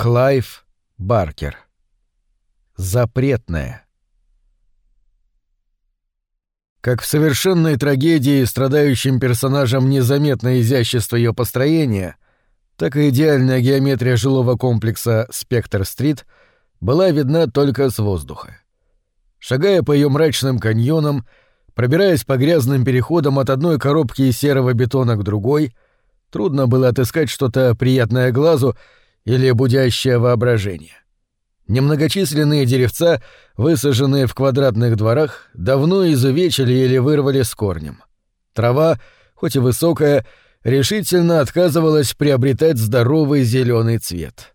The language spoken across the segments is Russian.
Клайв Баркер. Запретная. Как в совершенной трагедии страдающим персонажам незаметно изящество ее построения, так и идеальная геометрия жилого комплекса «Спектр-стрит» была видна только с воздуха. Шагая по ее мрачным каньонам, пробираясь по грязным переходам от одной коробки серого бетона к другой, трудно было отыскать что-то приятное глазу или будящее воображение. Немногочисленные деревца, высаженные в квадратных дворах, давно изувечили или вырвали с корнем. Трава, хоть и высокая, решительно отказывалась приобретать здоровый зеленый цвет.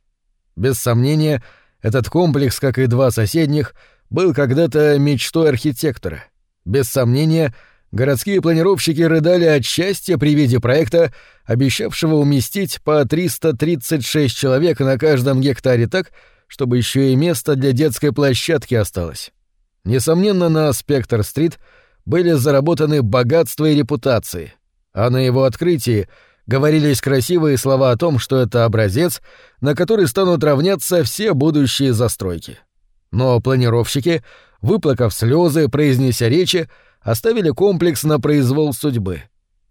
Без сомнения, этот комплекс, как и два соседних, был когда-то мечтой архитектора. Без сомнения, городские планировщики рыдали от счастья при виде проекта, обещавшего уместить по 336 человек на каждом гектаре так, чтобы еще и место для детской площадки осталось. Несомненно, на Спектр-стрит были заработаны богатство и репутации, а на его открытии говорились красивые слова о том, что это образец, на который станут равняться все будущие застройки. Но планировщики, выплакав слезы, произнеся речи, оставили комплекс на произвол судьбы.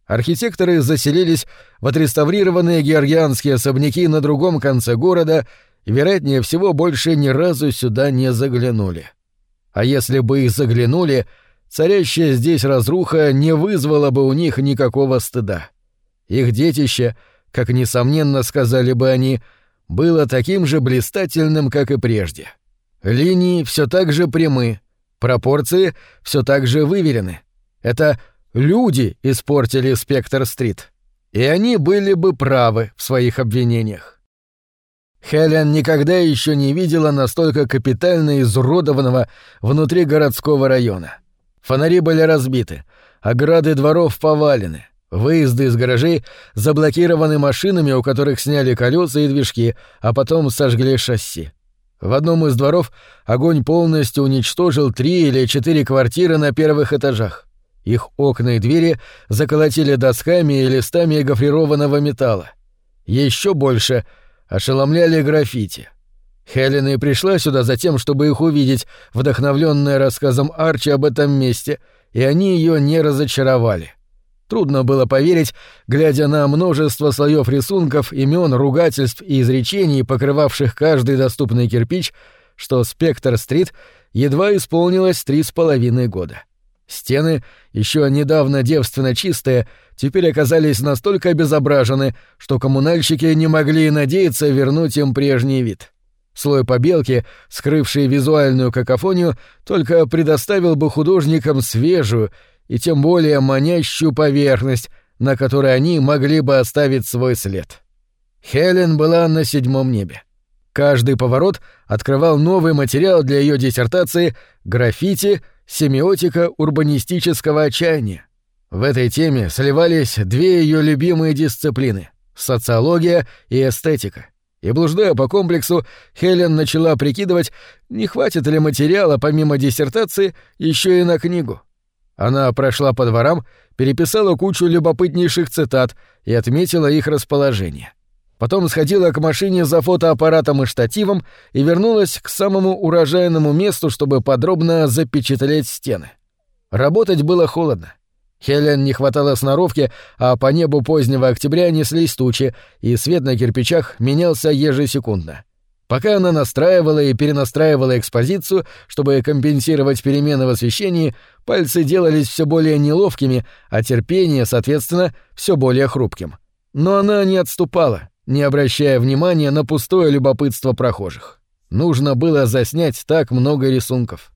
Архитекторы заселились в отреставрированные георгианские особняки на другом конце города — и, вероятнее всего, больше ни разу сюда не заглянули. А если бы и заглянули, царящая здесь разруха не вызвала бы у них никакого стыда. Их детище, как несомненно сказали бы они, было таким же блистательным, как и прежде. Линии все так же прямы, пропорции все так же выверены. Это люди испортили Спектр-стрит. И они были бы правы в своих обвинениях. Хелен никогда еще не видела настолько капитально изуродованного внутри городского района. Фонари были разбиты, ограды дворов повалены, выезды из гаражей заблокированы машинами, у которых сняли колеса и движки, а потом сожгли шасси. В одном из дворов огонь полностью уничтожил три или четыре квартиры на первых этажах. Их окна и двери заколотили досками и листами гофрированного металла. Еще больше — ошеломляли граффити. Хелен и пришла сюда за тем, чтобы их увидеть, вдохновленная рассказом Арчи об этом месте, и они ее не разочаровали. Трудно было поверить, глядя на множество слоев рисунков, имен, ругательств и изречений, покрывавших каждый доступный кирпич, что Спектр-стрит едва исполнилось три с половиной года. Стены, еще недавно девственно чистые, теперь оказались настолько обезображены, что коммунальщики не могли надеяться вернуть им прежний вид. Слой побелки, скрывший визуальную какофонию, только предоставил бы художникам свежую и тем более манящую поверхность, на которой они могли бы оставить свой след. Хелен была на седьмом небе. Каждый поворот открывал новый материал для ее диссертации «Граффити. Семиотика урбанистического отчаяния». В этой теме сливались две ее любимые дисциплины — социология и эстетика. И блуждая по комплексу, Хелен начала прикидывать, не хватит ли материала помимо диссертации еще и на книгу. Она прошла по дворам, переписала кучу любопытнейших цитат и отметила их расположение. Потом сходила к машине за фотоаппаратом и штативом и вернулась к самому урожайному месту, чтобы подробно запечатлеть стены. Работать было холодно. Хелен не хватало сноровки, а по небу позднего октября неслись тучи, и свет на кирпичах менялся ежесекундно. Пока она настраивала и перенастраивала экспозицию, чтобы компенсировать перемены в освещении, пальцы делались все более неловкими, а терпение, соответственно, все более хрупким. Но она не отступала, не обращая внимания на пустое любопытство прохожих. Нужно было заснять так много рисунков.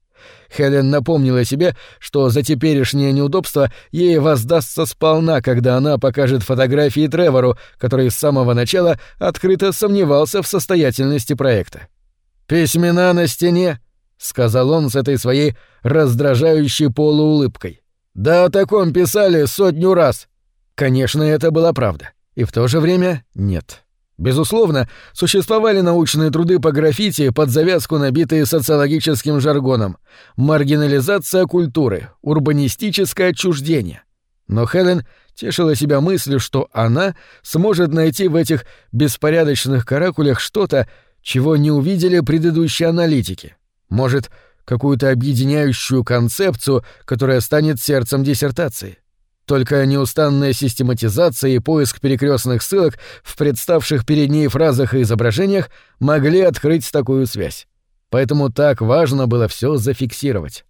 Хелен напомнила себе, что за теперешнее неудобство ей воздастся сполна, когда она покажет фотографии Тревору, который с самого начала открыто сомневался в состоятельности проекта. «Письмена на стене», — сказал он с этой своей раздражающей полуулыбкой. «Да о таком писали сотню раз». Конечно, это была правда. И в то же время нет. Безусловно, существовали научные труды по граффити под завязку, набитые социологическим жаргоном. Маргинализация культуры, урбанистическое отчуждение. Но Хелен тешила себя мыслью, что она сможет найти в этих беспорядочных каракулях что-то, чего не увидели предыдущие аналитики. Может, какую-то объединяющую концепцию, которая станет сердцем диссертации. Только неустанная систематизация и поиск перекрестных ссылок в представших перед ней фразах и изображениях могли открыть такую связь. Поэтому так важно было все зафиксировать.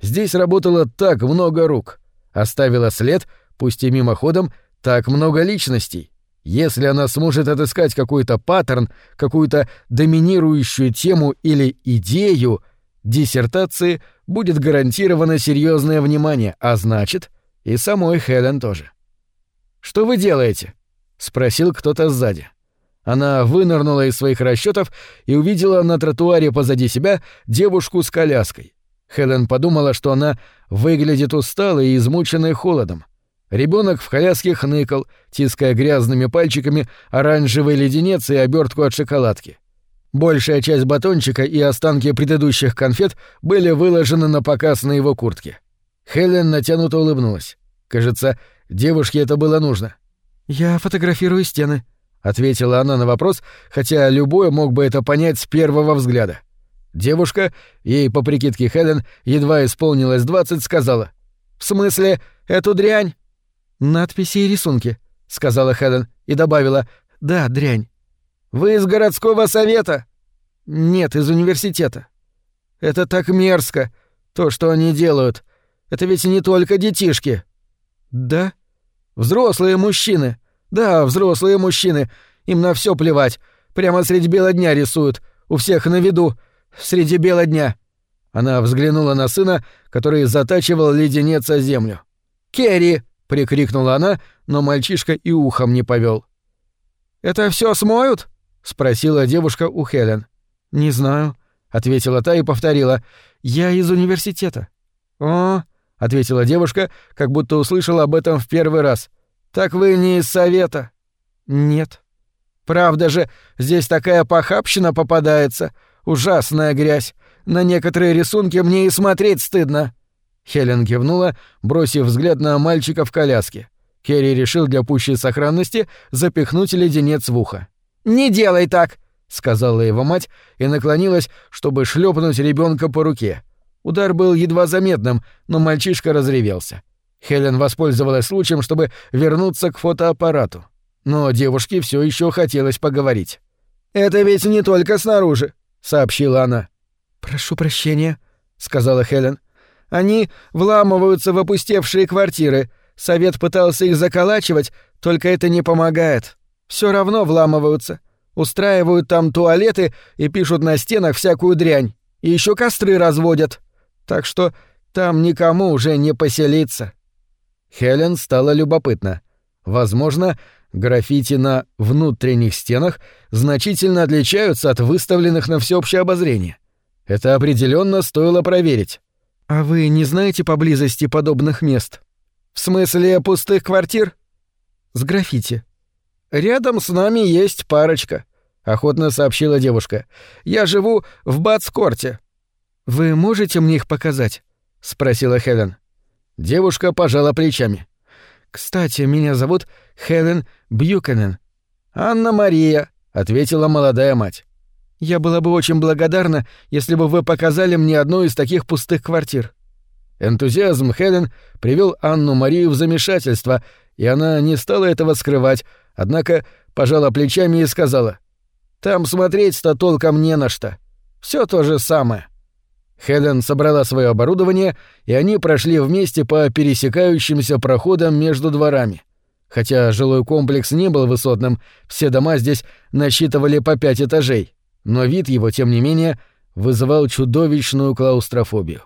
Здесь работало так много рук. Оставила след, пусть и мимоходом, так много личностей. Если она сможет отыскать какой-то паттерн, какую-то доминирующую тему или идею, диссертации будет гарантировано серьезное внимание, а значит, и самой Хелен тоже. «Что вы делаете?» — спросил кто-то сзади. Она вынырнула из своих расчетов и увидела на тротуаре позади себя девушку с коляской. Хелен подумала, что она выглядит усталой и измученной холодом. Ребенок в коляске хныкал, тиская грязными пальчиками оранжевый леденец и обертку от шоколадки. Большая часть батончика и останки предыдущих конфет были выложены на показ на его куртке. Хелен натянуто улыбнулась. Кажется, девушке это было нужно. «Я фотографирую стены», — ответила она на вопрос, хотя любой мог бы это понять с первого взгляда. Девушка, ей по прикидке Хелен едва исполнилось двадцать, сказала. «В смысле, эту дрянь?» «Надписи и рисунки», — сказала Хелен и добавила. «Да, дрянь». «Вы из городского совета?» «Нет, из университета». «Это так мерзко, то, что они делают. Это ведь не только детишки». «Да?» «Взрослые мужчины. Да, взрослые мужчины. Им на все плевать. Прямо средь бела дня рисуют. У всех на виду. Среди бела дня». Она взглянула на сына, который затачивал леденец о землю. «Керри!» — прикрикнула она, но мальчишка и ухом не повел. «Это все смоют?» — спросила девушка у Хелен. «Не знаю», — ответила та и повторила. «Я из университета». «О, ответила девушка, как будто услышала об этом в первый раз. Так вы не из совета? Нет. Правда же, здесь такая похабщина попадается, ужасная грязь. На некоторые рисунки мне и смотреть стыдно. Хелен кивнула, бросив взгляд на мальчика в коляске. Керри решил для пущей сохранности запихнуть леденец в ухо. «Не делай так!» — сказала его мать и наклонилась, чтобы шлепнуть ребенка по руке. Удар был едва заметным, но мальчишка разревелся. Хелен воспользовалась случаем, чтобы вернуться к фотоаппарату. Но девушке все еще хотелось поговорить. «Это ведь не только снаружи», — сообщила она. «Прошу прощения», — сказала Хелен. «Они вламываются в опустевшие квартиры. Совет пытался их заколачивать, только это не помогает. Все равно вламываются. Устраивают там туалеты и пишут на стенах всякую дрянь. И еще костры разводят так что там никому уже не поселиться. Хелен стала любопытна. Возможно, граффити на внутренних стенах значительно отличаются от выставленных на всеобщее обозрение. Это определенно стоило проверить. А вы не знаете поблизости подобных мест? В смысле пустых квартир? С граффити. Рядом с нами есть парочка, охотно сообщила девушка. Я живу в Бацкорте. «Вы можете мне их показать?» — спросила Хелен. Девушка пожала плечами. «Кстати, меня зовут Хелен Бьюкенен». «Анна-Мария», — ответила молодая мать. «Я была бы очень благодарна, если бы вы показали мне одну из таких пустых квартир». Энтузиазм Хелен привел Анну-Марию в замешательство, и она не стала этого скрывать, однако пожала плечами и сказала. «Там смотреть-то толком не на что. Все то же самое». Хелен собрала свое оборудование, и они прошли вместе по пересекающимся проходам между дворами. Хотя жилой комплекс не был высотным, все дома здесь насчитывали по пять этажей, но вид его, тем не менее, вызывал чудовищную клаустрофобию.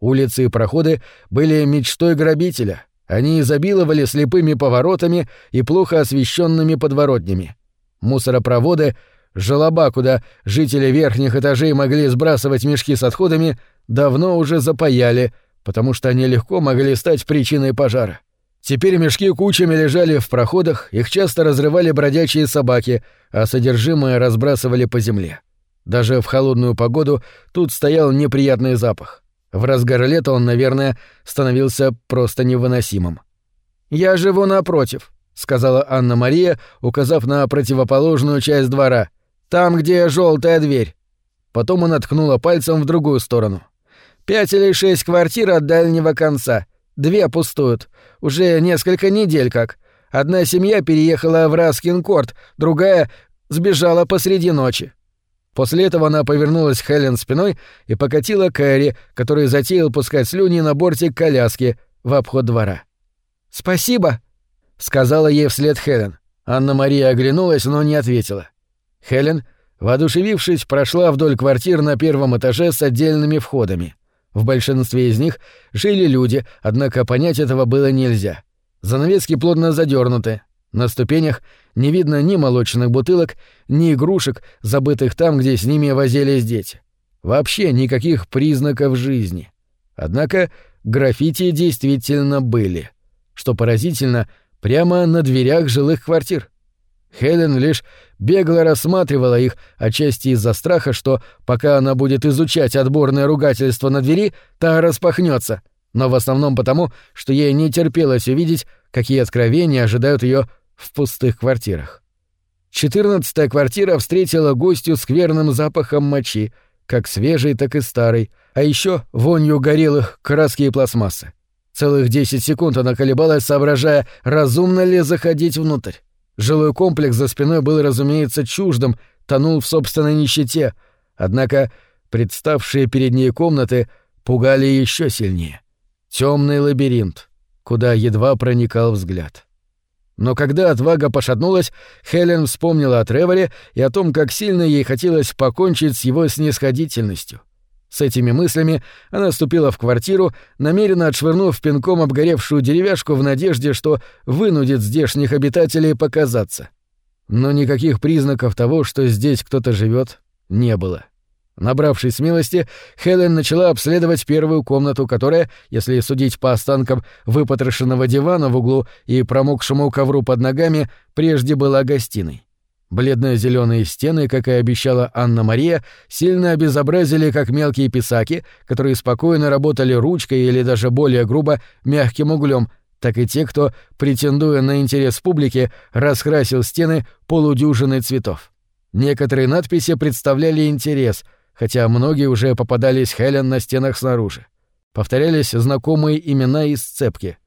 Улицы и проходы были мечтой грабителя. Они изобиловали слепыми поворотами и плохо освещенными подворотнями. Мусоропроводы — Желоба, куда жители верхних этажей могли сбрасывать мешки с отходами, давно уже запаяли, потому что они легко могли стать причиной пожара. Теперь мешки кучами лежали в проходах, их часто разрывали бродячие собаки, а содержимое разбрасывали по земле. Даже в холодную погоду тут стоял неприятный запах. В разгар лета он, наверное, становился просто невыносимым. «Я живу напротив», — сказала Анна-Мария, указав на противоположную часть двора — Там, где желтая дверь». Потом она ткнула пальцем в другую сторону. «Пять или шесть квартир от дальнего конца. Две пустуют. Уже несколько недель как. Одна семья переехала в Раскин-Корт, другая сбежала посреди ночи. После этого она повернулась к Хелен спиной и покатила Кэрри, который затеял пускать слюни на бортик коляски в обход двора. «Спасибо», — сказала ей вслед Хелен. Анна-Мария оглянулась, но не ответила. Хелен, воодушевившись, прошла вдоль квартир на первом этаже с отдельными входами. В большинстве из них жили люди, однако понять этого было нельзя. Занавески плотно задернуты. На ступенях не видно ни молочных бутылок, ни игрушек, забытых там, где с ними возились дети. Вообще никаких признаков жизни. Однако граффити действительно были. Что поразительно, прямо на дверях жилых квартир. Хелен лишь бегло рассматривала их, отчасти из-за страха, что, пока она будет изучать отборное ругательство на двери, та распахнется — но в основном потому, что ей не терпелось увидеть, какие откровения ожидают ее в пустых квартирах. Четырнадцатая квартира встретила гостью скверным запахом мочи, как свежей, так и старой, а еще вонью горелых краски и пластмассы. Целых десять секунд она колебалась, соображая, разумно ли заходить внутрь. Жилой комплекс за спиной был, разумеется, чуждым, тонул в собственной нищете, однако представшие перед ней комнаты пугали еще сильнее. Темный лабиринт, куда едва проникал взгляд. Но когда отвага пошатнулась, Хелен вспомнила о Треворе и о том, как сильно ей хотелось покончить с его снисходительностью. С этими мыслями она ступила в квартиру, намеренно отшвырнув пинком обгоревшую деревяшку в надежде, что вынудит здешних обитателей показаться. Но никаких признаков того, что здесь кто-то живет, не было. — Набравшись смелости, Хелен начала обследовать первую комнату, которая, если судить по останкам выпотрошенного дивана в углу и промокшему ковру под ногами, прежде была гостиной. Бледно-зеленые стены, как и обещала Анна-Мария, сильно обезобразили как мелкие писаки, которые спокойно работали ручкой или даже более грубо мягким углем, так и те, кто, претендуя на интерес публики, раскрасил стены полудюжиной цветов. Некоторые надписи представляли интерес — хотя многие уже попадались Хелен на стенах снаружи. Повторялись знакомые имена из цепки.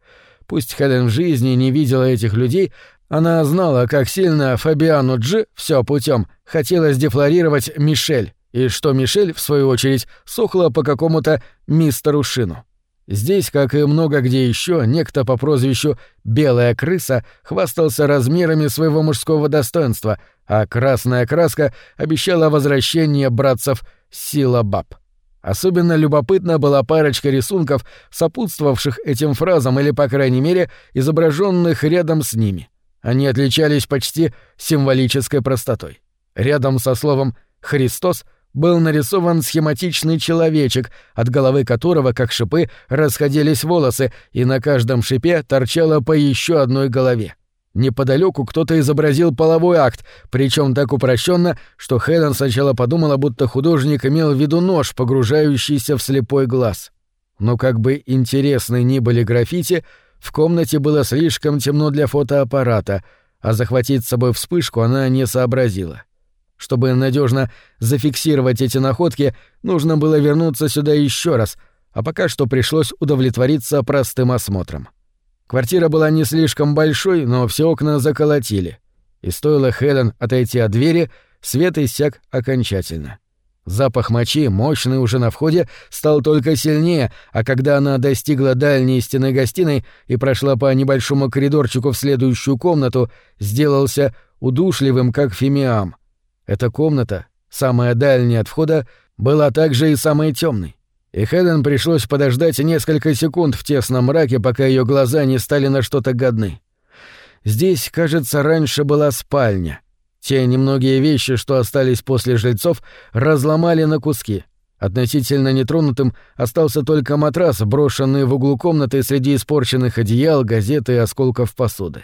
Пусть Хелен в жизни не видела этих людей, она знала, как сильно Фабиану Дж все путем хотелось дефлорировать Мишель, и что Мишель, в свою очередь, сохла по какому-то мистеру Шину. Здесь, как и много где еще, некто по прозвищу «Белая крыса» хвастался размерами своего мужского достоинства, а красная краска обещала возвращение братцев «Сила баб». Особенно любопытна была парочка рисунков, сопутствовавших этим фразам или, по крайней мере, изображенных рядом с ними. Они отличались почти символической простотой. Рядом со словом «Христос» — был нарисован схематичный человечек, от головы которого, как шипы, расходились волосы, и на каждом шипе торчало по еще одной голове. Неподалеку кто-то изобразил половой акт, причем так упрощенно, что Хелен сначала подумала, будто художник имел в виду нож, погружающийся в слепой глаз. Но как бы интересны ни были граффити, в комнате было слишком темно для фотоаппарата, а захватить с собой вспышку она не сообразила. Чтобы надежно зафиксировать эти находки, нужно было вернуться сюда еще раз, а пока что пришлось удовлетвориться простым осмотром. Квартира была не слишком большой, но все окна заколотили. И стоило Хелен отойти от двери, свет иссяк окончательно. Запах мочи, мощный уже на входе, стал только сильнее, а когда она достигла дальней стены гостиной и прошла по небольшому коридорчику в следующую комнату, сделался удушливым, как фимиам. Эта комната, самая дальняя от входа, была также и самой темной. И Хелен пришлось подождать несколько секунд в тесном мраке, пока ее глаза не стали на что-то годны. Здесь, кажется, раньше была спальня. Те немногие вещи, что остались после жильцов, разломали на куски. Относительно нетронутым остался только матрас, брошенный в углу комнаты среди испорченных одеял, газет и осколков посуды.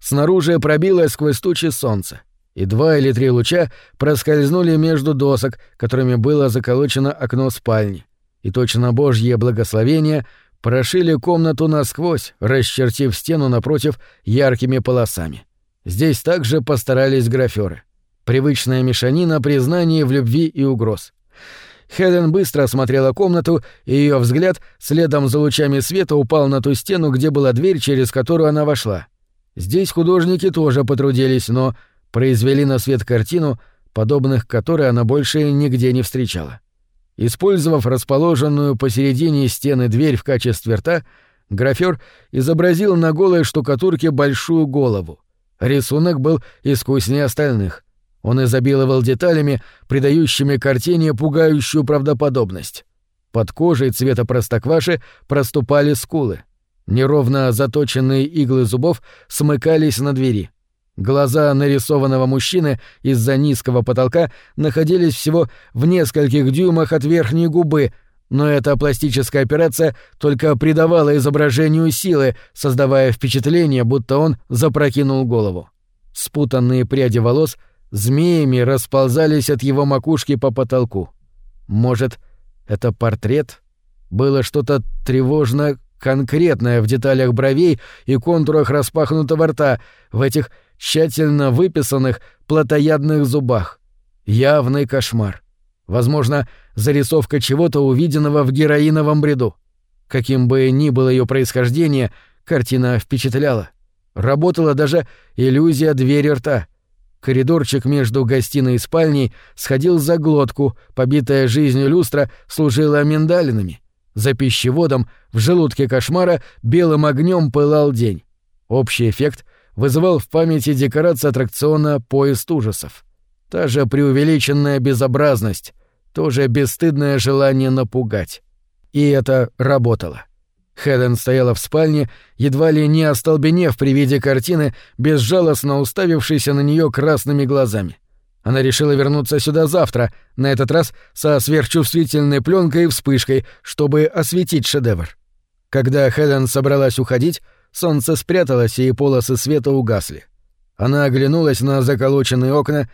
Снаружи пробилось сквозь тучи солнце и два или три луча проскользнули между досок, которыми было заколочено окно спальни, и точно божье благословение прошили комнату насквозь, расчертив стену напротив яркими полосами. Здесь также постарались граферы. Привычная мешанина признаний в любви и угроз. Хелен быстро осмотрела комнату, и ее взгляд следом за лучами света упал на ту стену, где была дверь, через которую она вошла. Здесь художники тоже потрудились, но произвели на свет картину, подобных которой она больше нигде не встречала. Использовав расположенную посередине стены дверь в качестве рта, графер изобразил на голой штукатурке большую голову. Рисунок был искуснее остальных. Он изобиловал деталями, придающими картине пугающую правдоподобность. Под кожей цвета простокваши проступали скулы. Неровно заточенные иглы зубов смыкались на двери. Глаза нарисованного мужчины из-за низкого потолка находились всего в нескольких дюймах от верхней губы, но эта пластическая операция только придавала изображению силы, создавая впечатление, будто он запрокинул голову. Спутанные пряди волос — змеями расползались от его макушки по потолку. Может, это портрет? Было что-то тревожно конкретное в деталях бровей и контурах распахнутого рта, в этих тщательно выписанных плотоядных зубах. Явный кошмар. Возможно, зарисовка чего-то увиденного в героиновом бреду. Каким бы ни было ее происхождение, картина впечатляла. Работала даже иллюзия двери рта — Коридорчик между гостиной и спальней сходил за глотку, побитая жизнью люстра служила миндалинами. За пищеводом в желудке кошмара белым огнем пылал день. Общий эффект вызывал в памяти декорация аттракциона «Поезд ужасов». Та же преувеличенная безобразность, тоже бесстыдное желание напугать. И это работало. Хелен стояла в спальне, едва ли не остолбенев при виде картины, безжалостно уставившейся на нее красными глазами. Она решила вернуться сюда завтра, на этот раз со сверхчувствительной пленкой и вспышкой, чтобы осветить шедевр. Когда Хелен собралась уходить, солнце спряталось, и полосы света угасли. Она оглянулась на заколоченные окна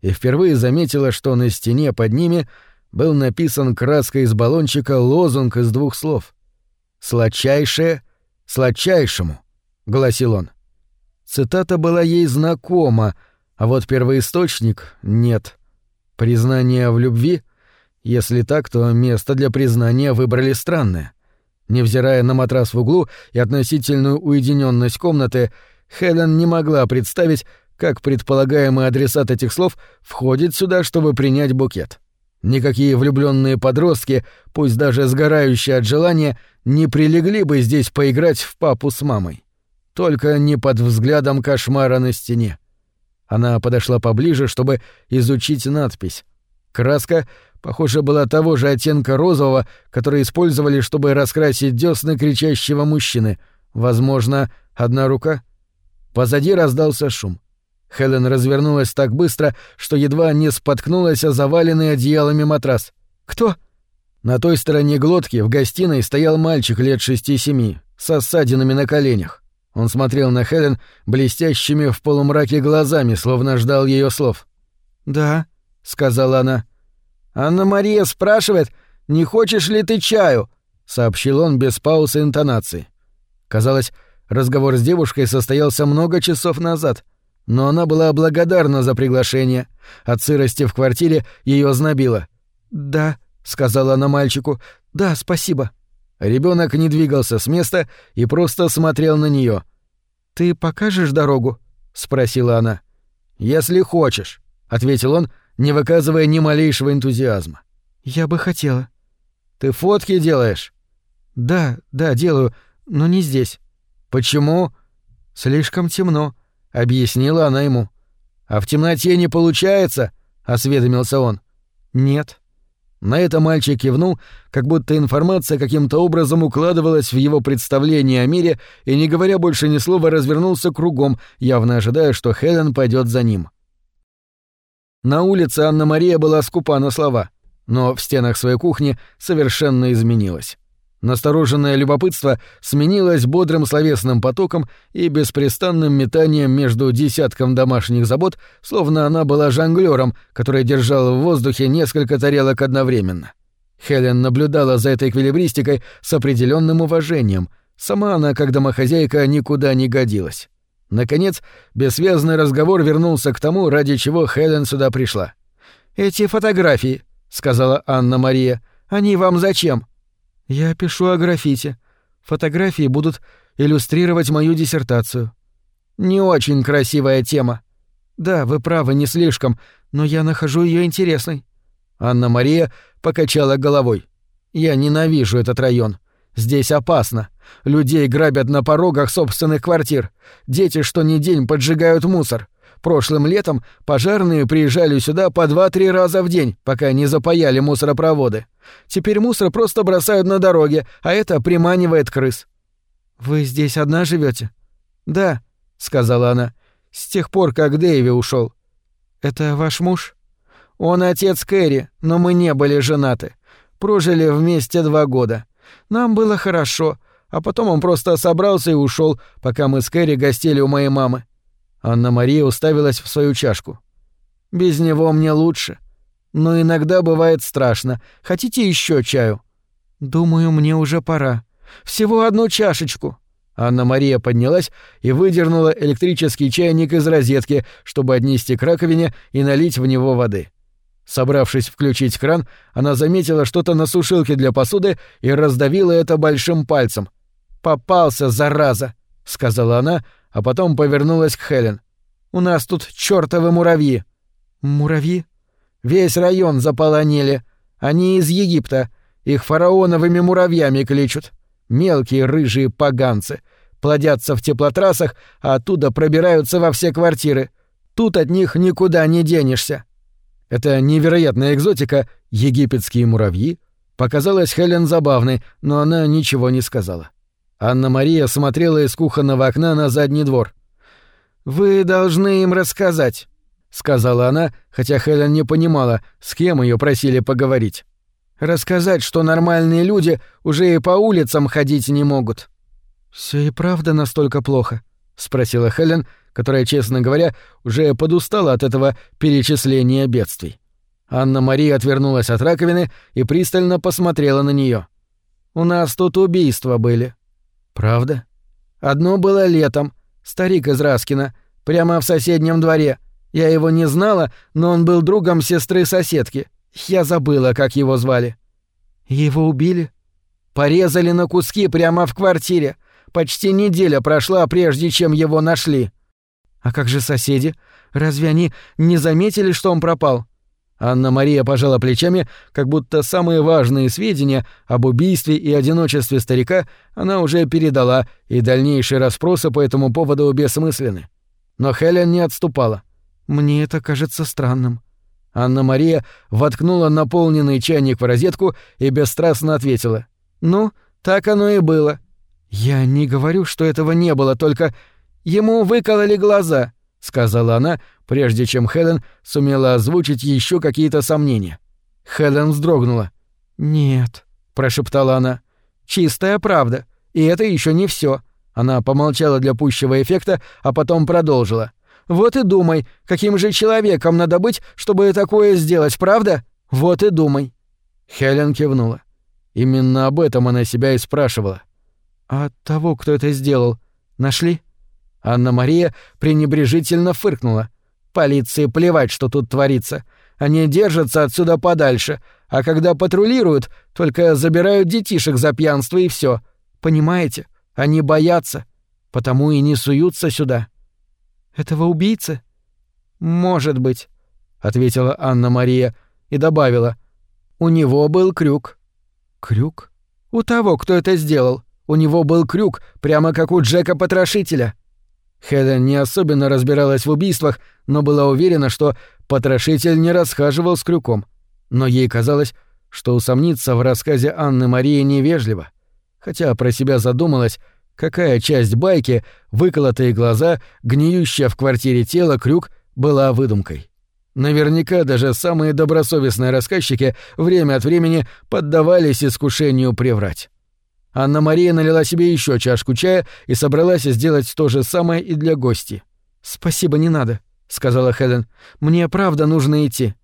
и впервые заметила, что на стене под ними был написан краской из баллончика лозунг из двух слов — «Сладчайшее сладчайшему», — гласил он. Цитата была ей знакома, а вот первоисточник — нет. Признание в любви? Если так, то место для признания выбрали странное. Невзирая на матрас в углу и относительную уединенность комнаты, Хелен не могла представить, как предполагаемый адресат этих слов входит сюда, чтобы принять букет. Никакие влюбленные подростки, пусть даже сгорающие от желания, не прилегли бы здесь поиграть в папу с мамой. Только не под взглядом кошмара на стене. Она подошла поближе, чтобы изучить надпись. Краска, похоже, была того же оттенка розового, который использовали, чтобы раскрасить десны кричащего мужчины. Возможно, одна рука? Позади раздался шум. Хелен развернулась так быстро, что едва не споткнулась о заваленный одеялами матрас. «Кто?» На той стороне глотки в гостиной стоял мальчик лет шести-семи, с ссадинами на коленях. Он смотрел на Хелен блестящими в полумраке глазами, словно ждал ее слов. «Да», — сказала она. «Анна-Мария спрашивает, не хочешь ли ты чаю?» — сообщил он без паузы интонации. Казалось, разговор с девушкой состоялся много часов назад, но она была благодарна за приглашение. От сырости в квартире ее знобило. «Да», — сказала она мальчику. «Да, спасибо». Ребенок не двигался с места и просто смотрел на нее. «Ты покажешь дорогу?» — спросила она. «Если хочешь», — ответил он, не выказывая ни малейшего энтузиазма. «Я бы хотела». «Ты фотки делаешь?» «Да, да, делаю, но не здесь». «Почему?» «Слишком темно», — объяснила она ему. «А в темноте не получается?» — осведомился он. «Нет». На это мальчик кивнул, как будто информация каким-то образом укладывалась в его представление о мире и, не говоря больше ни слова, развернулся кругом, явно ожидая, что Хелен пойдет за ним. На улице Анна-Мария была скупа на слова, но в стенах своей кухни совершенно изменилась. Настороженное любопытство сменилось бодрым словесным потоком и беспрестанным метанием между десятком домашних забот, словно она была жонглёром, который держал в воздухе несколько тарелок одновременно. Хелен наблюдала за этой эквилибристикой с определенным уважением. Сама она, как домохозяйка, никуда не годилась. Наконец, бессвязный разговор вернулся к тому, ради чего Хелен сюда пришла. «Эти фотографии», — сказала Анна-Мария, — «они вам зачем?» «Я пишу о граффити. Фотографии будут иллюстрировать мою диссертацию». «Не очень красивая тема». «Да, вы правы, не слишком, но я нахожу ее интересной». Анна-Мария покачала головой. «Я ненавижу этот район. Здесь опасно. Людей грабят на порогах собственных квартир. Дети что ни день поджигают мусор. Прошлым летом пожарные приезжали сюда по два-три раза в день, пока не запаяли мусоропроводы. Теперь мусор просто бросают на дороге, а это приманивает крыс. «Вы здесь одна живете? «Да», — сказала она, — «с тех пор, как Дэйви ушел. «Это ваш муж?» «Он отец Кэрри, но мы не были женаты. Прожили вместе два года. Нам было хорошо, а потом он просто собрался и ушел, пока мы с Кэрри гостили у моей мамы. Анна-Мария уставилась в свою чашку. «Без него мне лучше. Но иногда бывает страшно. Хотите еще чаю?» «Думаю, мне уже пора. Всего одну чашечку». Анна-Мария поднялась и выдернула электрический чайник из розетки, чтобы отнести к раковине и налить в него воды. Собравшись включить кран, она заметила что-то на сушилке для посуды и раздавила это большим пальцем. «Попался, зараза!» — сказала она, а потом повернулась к Хелен. «У нас тут чёртовы муравьи». «Муравьи?» «Весь район заполонили. Они из Египта. Их фараоновыми муравьями кличут. Мелкие рыжие поганцы. Плодятся в теплотрассах, а оттуда пробираются во все квартиры. Тут от них никуда не денешься». Эта невероятная экзотика, египетские муравьи, показалась Хелен забавной, но она ничего не сказала. Анна-Мария смотрела из кухонного окна на задний двор. «Вы должны им рассказать», — сказала она, хотя Хелен не понимала, с кем ее просили поговорить. «Рассказать, что нормальные люди уже и по улицам ходить не могут». Все и правда настолько плохо?» — спросила Хелен, которая, честно говоря, уже подустала от этого перечисления бедствий. Анна-Мария отвернулась от раковины и пристально посмотрела на нее. «У нас тут убийства были», «Правда?» «Одно было летом. Старик из Раскина. Прямо в соседнем дворе. Я его не знала, но он был другом сестры соседки. Я забыла, как его звали». «Его убили?» «Порезали на куски прямо в квартире. Почти неделя прошла, прежде чем его нашли». «А как же соседи? Разве они не заметили, что он пропал?» Анна-Мария пожала плечами, как будто самые важные сведения об убийстве и одиночестве старика она уже передала, и дальнейшие расспросы по этому поводу бессмысленны. Но Хелен не отступала. «Мне это кажется странным». Анна-Мария воткнула наполненный чайник в розетку и бесстрастно ответила. «Ну, так оно и было». «Я не говорю, что этого не было, только ему выкололи глаза», — сказала она, прежде чем Хелен сумела озвучить еще какие-то сомнения. Хелен вздрогнула. «Нет», — прошептала она. «Чистая правда. И это еще не все. Она помолчала для пущего эффекта, а потом продолжила. «Вот и думай, каким же человеком надо быть, чтобы такое сделать, правда? Вот и думай». Хелен кивнула. Именно об этом она себя и спрашивала. «А того, кто это сделал, нашли?» Анна-Мария пренебрежительно фыркнула. Полиции плевать, что тут творится. Они держатся отсюда подальше, а когда патрулируют, только забирают детишек за пьянство и все. Понимаете? Они боятся, потому и не суются сюда. Этого убийцы? Может быть, ответила Анна-Мария и добавила: у него был крюк. Крюк? У того, кто это сделал. У него был крюк, прямо как у Джека Потрошителя. Хелен не особенно разбиралась в убийствах, но была уверена, что потрошитель не расхаживал с крюком. Но ей казалось, что усомниться в рассказе Анны Марии невежливо. Хотя про себя задумалась, какая часть байки, выколотые глаза, гниющая в квартире тело, крюк, была выдумкой. Наверняка даже самые добросовестные рассказчики время от времени поддавались искушению приврать. Анна-Мария налила себе еще чашку чая и собралась сделать то же самое и для гостей. «Спасибо, не надо», — сказала Хелен. «Мне правда нужно идти».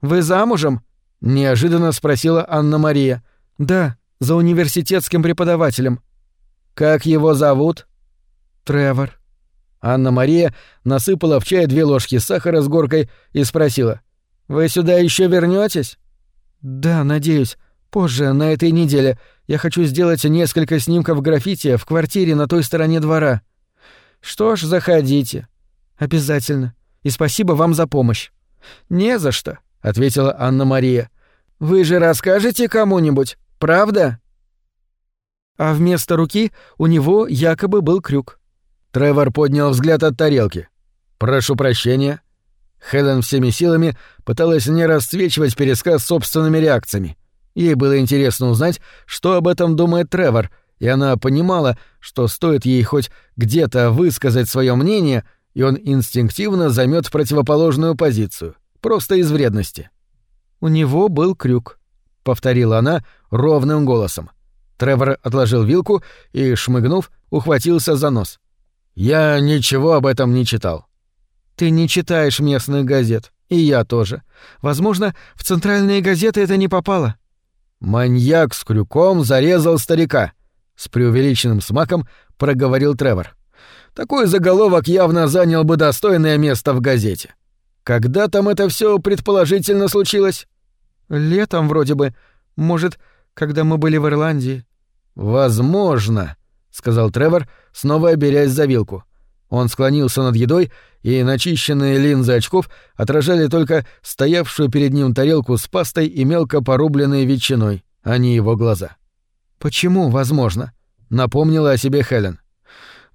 «Вы замужем?» — неожиданно спросила Анна-Мария. «Да, за университетским преподавателем». «Как его зовут?» «Тревор». Анна-Мария насыпала в чай две ложки сахара с горкой и спросила. «Вы сюда еще вернетесь? «Да, надеюсь. Позже, на этой неделе. Я хочу сделать несколько снимков граффити в квартире на той стороне двора». «Что ж, заходите». «Обязательно. И спасибо вам за помощь». «Не за что», — ответила Анна-Мария. «Вы же расскажете кому-нибудь, правда?» А вместо руки у него якобы был крюк. Тревор поднял взгляд от тарелки. «Прошу прощения». Хелен всеми силами пыталась не расцвечивать пересказ собственными реакциями. Ей было интересно узнать, что об этом думает Тревор, и она понимала, что стоит ей хоть где-то высказать свое мнение, и он инстинктивно займет противоположную позицию, просто из вредности. «У него был крюк», — повторила она ровным голосом. Тревор отложил вилку и, шмыгнув, ухватился за нос. «Я ничего об этом не читал». «Ты не читаешь местных газет, и я тоже. Возможно, в центральные газеты это не попало». «Маньяк с крюком зарезал старика», — с преувеличенным смаком проговорил Тревор. «Такой заголовок явно занял бы достойное место в газете. Когда там это все предположительно случилось?» «Летом вроде бы. Может, когда мы были в Ирландии». «Возможно», — сказал Тревор, снова берясь за вилку. Он склонился над едой, и начищенные линзы очков отражали только стоявшую перед ним тарелку с пастой и мелко порубленной ветчиной, а не его глаза. «Почему возможно?» — напомнила о себе Хелен.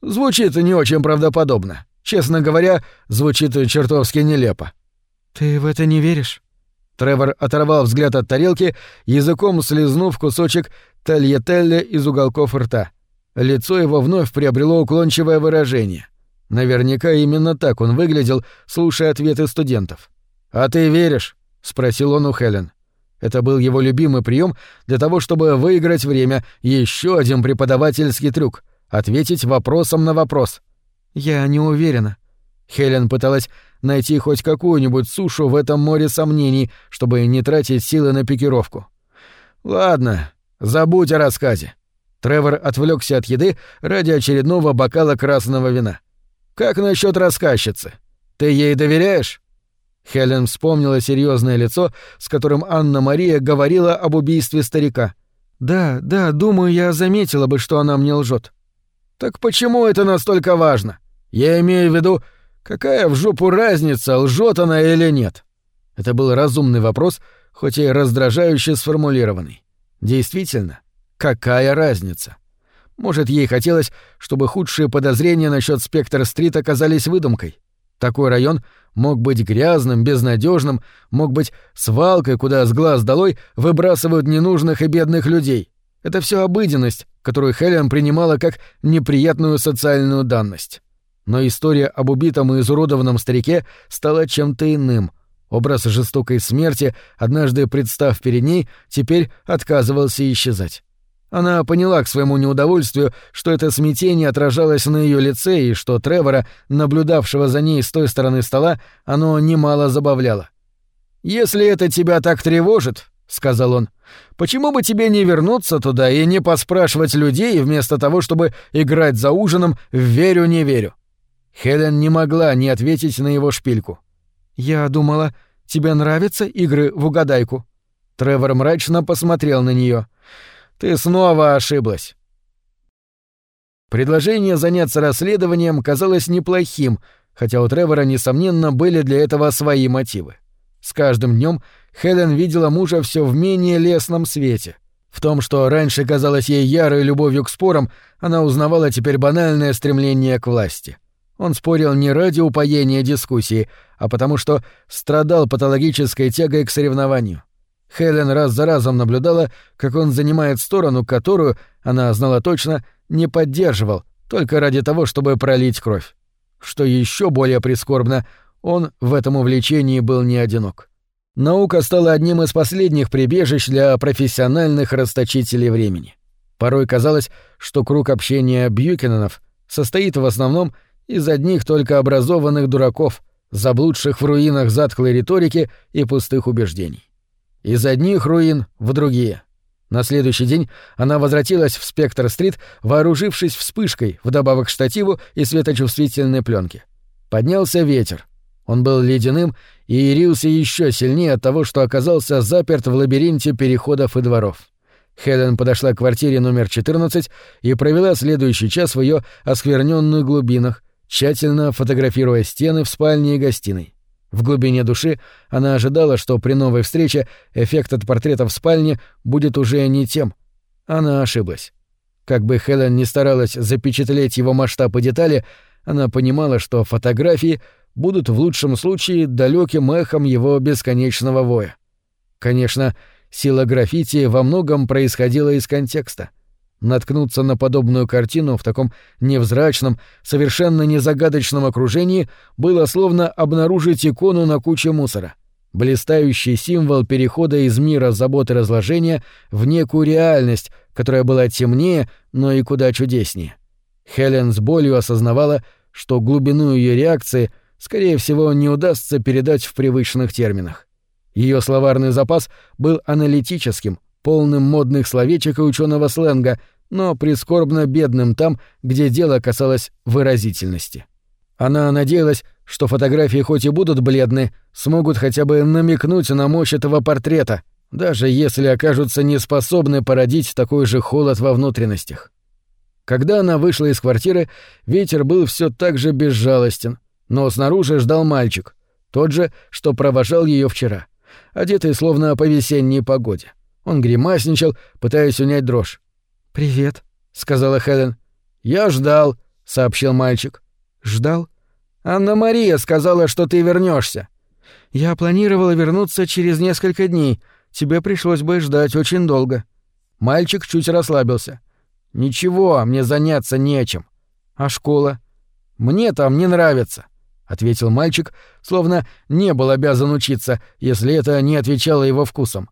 «Звучит не очень правдоподобно. Честно говоря, звучит чертовски нелепо». «Ты в это не веришь?» Тревор оторвал взгляд от тарелки, языком слезнув кусочек тальетелля из уголков рта. Лицо его вновь приобрело уклончивое выражение. Наверняка именно так он выглядел, слушая ответы студентов. «А ты веришь?» — спросил он у Хелен. Это был его любимый прием для того, чтобы выиграть время, еще один преподавательский трюк — ответить вопросом на вопрос. «Я не уверена». Хелен пыталась найти хоть какую-нибудь сушу в этом море сомнений, чтобы не тратить силы на пикировку. «Ладно, забудь о рассказе». Тревор отвлекся от еды ради очередного бокала красного вина. «Как насчет рассказчицы? Ты ей доверяешь?» Хелен вспомнила серьезное лицо, с которым Анна-Мария говорила об убийстве старика. «Да, да, думаю, я заметила бы, что она мне лжет. «Так почему это настолько важно? Я имею в виду, Какая в жопу разница, лжет она или нет? Это был разумный вопрос, хоть и раздражающе сформулированный. Действительно, какая разница? Может, ей хотелось, чтобы худшие подозрения насчет Спектр-стрит оказались выдумкой? Такой район мог быть грязным, безнадежным, мог быть свалкой, куда с глаз долой выбрасывают ненужных и бедных людей. Это все обыденность, которую Хелен принимала как неприятную социальную данность. Но история об убитом и изуродованном старике стала чем-то иным. Образ жестокой смерти, однажды представ перед ней, теперь отказывался исчезать. Она поняла к своему неудовольствию, что это смятение отражалось на ее лице и что Тревора, наблюдавшего за ней с той стороны стола, оно немало забавляло. «Если это тебя так тревожит», — сказал он, — «почему бы тебе не вернуться туда и не поспрашивать людей вместо того, чтобы играть за ужином в «верю-не верю»? Хелен не могла не ответить на его шпильку. «Я думала, тебе нравятся игры в угадайку?» Тревор мрачно посмотрел на нее. «Ты снова ошиблась». Предложение заняться расследованием казалось неплохим, хотя у Тревора, несомненно, были для этого свои мотивы. С каждым днем Хелен видела мужа все в менее лесном свете. В том, что раньше казалось ей ярой любовью к спорам, она узнавала теперь банальное стремление к власти — он спорил не ради упоения дискуссии, а потому что страдал патологической тягой к соревнованию. Хелен раз за разом наблюдала, как он занимает сторону, которую, она знала точно, не поддерживал, только ради того, чтобы пролить кровь. Что еще более прискорбно, он в этом увлечении был не одинок. Наука стала одним из последних прибежищ для профессиональных расточителей времени. Порой казалось, что круг общения Бьюкиненов состоит в основном из одних только образованных дураков, заблудших в руинах затхлой риторики и пустых убеждений. Из одних руин в другие. На следующий день она возвратилась в Спектр-стрит, вооружившись вспышкой, вдобавок к штативу и светочувствительной пленке. Поднялся ветер. Он был ледяным и ярился еще сильнее от того, что оказался заперт в лабиринте переходов и дворов. Хелен подошла к квартире номер 14 и провела следующий час в ее оскверненных глубинах, тщательно фотографируя стены в спальне и гостиной. В глубине души она ожидала, что при новой встрече эффект от портрета в спальне будет уже не тем. Она ошиблась. Как бы Хелен не старалась запечатлеть его масштаб и детали, она понимала, что фотографии будут в лучшем случае далеким эхом его бесконечного воя. Конечно, сила граффити во многом происходила из контекста. Наткнуться на подобную картину в таком невзрачном, совершенно незагадочном окружении было словно обнаружить икону на куче мусора. Блистающий символ перехода из мира заботы разложения в некую реальность, которая была темнее, но и куда чудеснее. Хелен с болью осознавала, что глубину ее реакции, скорее всего, не удастся передать в привычных терминах. Ее словарный запас был аналитическим, полным модных словечек и ученого сленга, но прискорбно бедным там, где дело касалось выразительности. Она надеялась, что фотографии хоть и будут бледны, смогут хотя бы намекнуть на мощь этого портрета, даже если окажутся неспособны породить такой же холод во внутренностях. Когда она вышла из квартиры, ветер был все так же безжалостен, но снаружи ждал мальчик, тот же, что провожал ее вчера, одетый словно по весенней погоде. Он гримасничал, пытаясь унять дрожь. «Привет», — сказала Хелен. «Я ждал», — сообщил мальчик. «Ждал?» «Анна-Мария сказала, что ты вернешься. «Я планировала вернуться через несколько дней. Тебе пришлось бы ждать очень долго». Мальчик чуть расслабился. «Ничего, мне заняться нечем. А школа?» «Мне там не нравится», — ответил мальчик, словно не был обязан учиться, если это не отвечало его вкусам.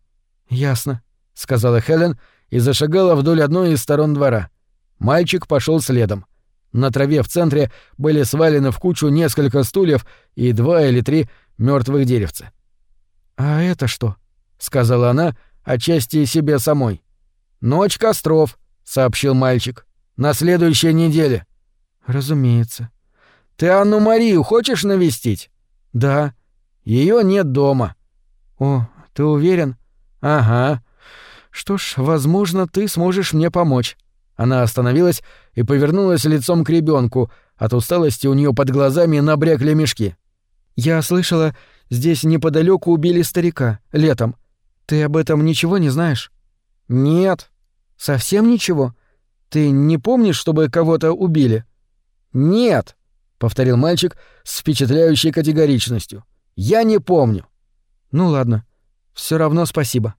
«Ясно сказала Хелен и зашагала вдоль одной из сторон двора. Мальчик пошел следом. На траве в центре были свалены в кучу несколько стульев и два или три мертвых деревца. А это что? сказала она, отчасти себе самой. Ночь костров, сообщил мальчик. На следующей неделе. Разумеется. Ты Анну Марию хочешь навестить? Да. Ее нет дома. О, ты уверен? Ага. «Что ж, возможно, ты сможешь мне помочь». Она остановилась и повернулась лицом к ребенку. От усталости у нее под глазами набрякли мешки. «Я слышала, здесь неподалеку убили старика, летом. Ты об этом ничего не знаешь?» «Нет». «Совсем ничего? Ты не помнишь, чтобы кого-то убили?» «Нет», — повторил мальчик с впечатляющей категоричностью. «Я не помню». «Ну ладно. Все равно спасибо».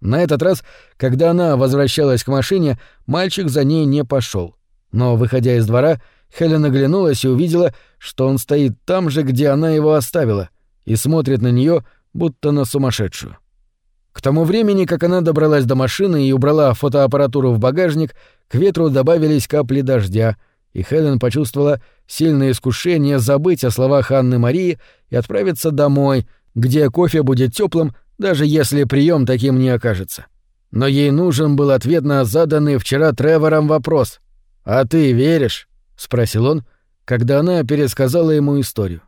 На этот раз, когда она возвращалась к машине, мальчик за ней не пошел. Но, выходя из двора, Хелен оглянулась и увидела, что он стоит там же, где она его оставила, и смотрит на нее, будто на сумасшедшую. К тому времени, как она добралась до машины и убрала фотоаппаратуру в багажник, к ветру добавились капли дождя, и Хелен почувствовала сильное искушение забыть о словах Анны Марии и отправиться домой, где кофе будет теплым, даже если прием таким не окажется. Но ей нужен был ответ на заданный вчера Тревором вопрос. «А ты веришь?» — спросил он, когда она пересказала ему историю.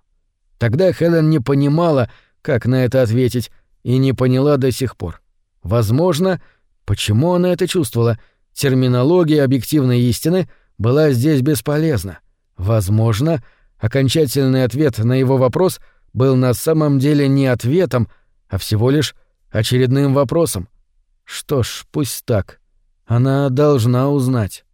Тогда Хелен не понимала, как на это ответить, и не поняла до сих пор. Возможно, почему она это чувствовала, терминология объективной истины была здесь бесполезна. Возможно, окончательный ответ на его вопрос был на самом деле не ответом, а всего лишь очередным вопросом. Что ж, пусть так. Она должна узнать.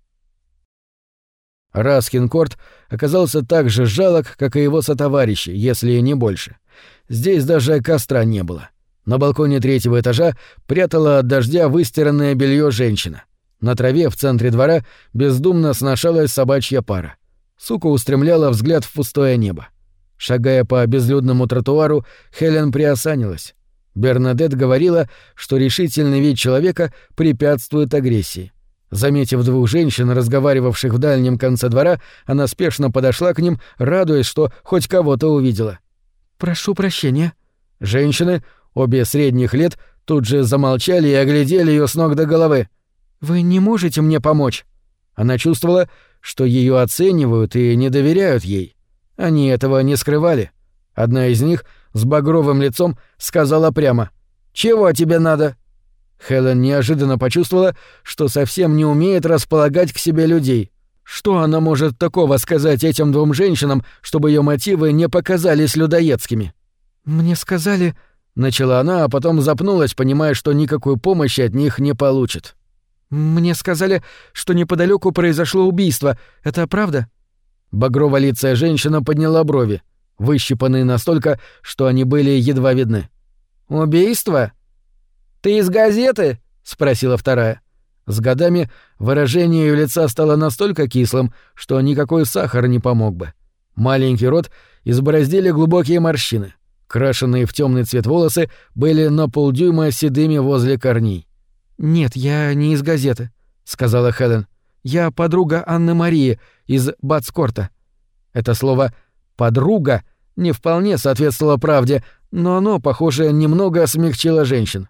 Раскинкорт оказался так же жалок, как и его сотоварищи, если не больше. Здесь даже костра не было. На балконе третьего этажа прятала от дождя выстиранное белье женщина. На траве в центре двора бездумно сношалась собачья пара. Сука устремляла взгляд в пустое небо. Шагая по безлюдному тротуару, Хелен приосанилась. Бернадет говорила, что решительный вид человека препятствует агрессии. Заметив двух женщин, разговаривавших в дальнем конце двора, она спешно подошла к ним, радуясь, что хоть кого-то увидела. «Прошу прощения». Женщины, обе средних лет, тут же замолчали и оглядели ее с ног до головы. «Вы не можете мне помочь?» Она чувствовала, что ее оценивают и не доверяют ей. Они этого не скрывали. Одна из них с багровым лицом сказала прямо «Чего тебе надо?» Хелен неожиданно почувствовала, что совсем не умеет располагать к себе людей. Что она может такого сказать этим двум женщинам, чтобы ее мотивы не показались людоедскими? «Мне сказали...» — начала она, а потом запнулась, понимая, что никакой помощи от них не получит. «Мне сказали, что неподалеку произошло убийство. Это правда?» Багрово-лицая женщина подняла брови, выщипанные настолько, что они были едва видны. «Убийство? Ты из газеты?» — спросила вторая. С годами выражение ее лица стало настолько кислым, что никакой сахар не помог бы. Маленький рот избороздили глубокие морщины. Крашенные в темный цвет волосы были на полдюйма седыми возле корней. «Нет, я не из газеты», — сказала Хелен. «Я подруга Анны Марии из Бацкорта». Это слово «подруга» не вполне соответствовало правде, но оно, похоже, немного смягчило женщин.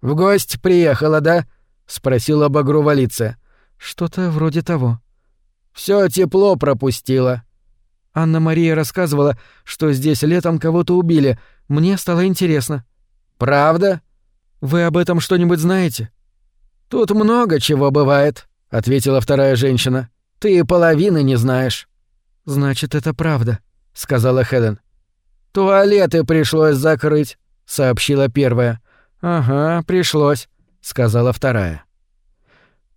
«В гость приехала, да?» — спросила багрова «Что-то вроде того». Все тепло пропустила». Анна-Мария рассказывала, что здесь летом кого-то убили. Мне стало интересно. «Правда?» «Вы об этом что-нибудь знаете?» «Тут много чего бывает», — ответила вторая женщина. «Ты половины не знаешь». «Значит, это правда», — сказала Хелен. «Туалеты пришлось закрыть», — сообщила первая. «Ага, пришлось сказала вторая.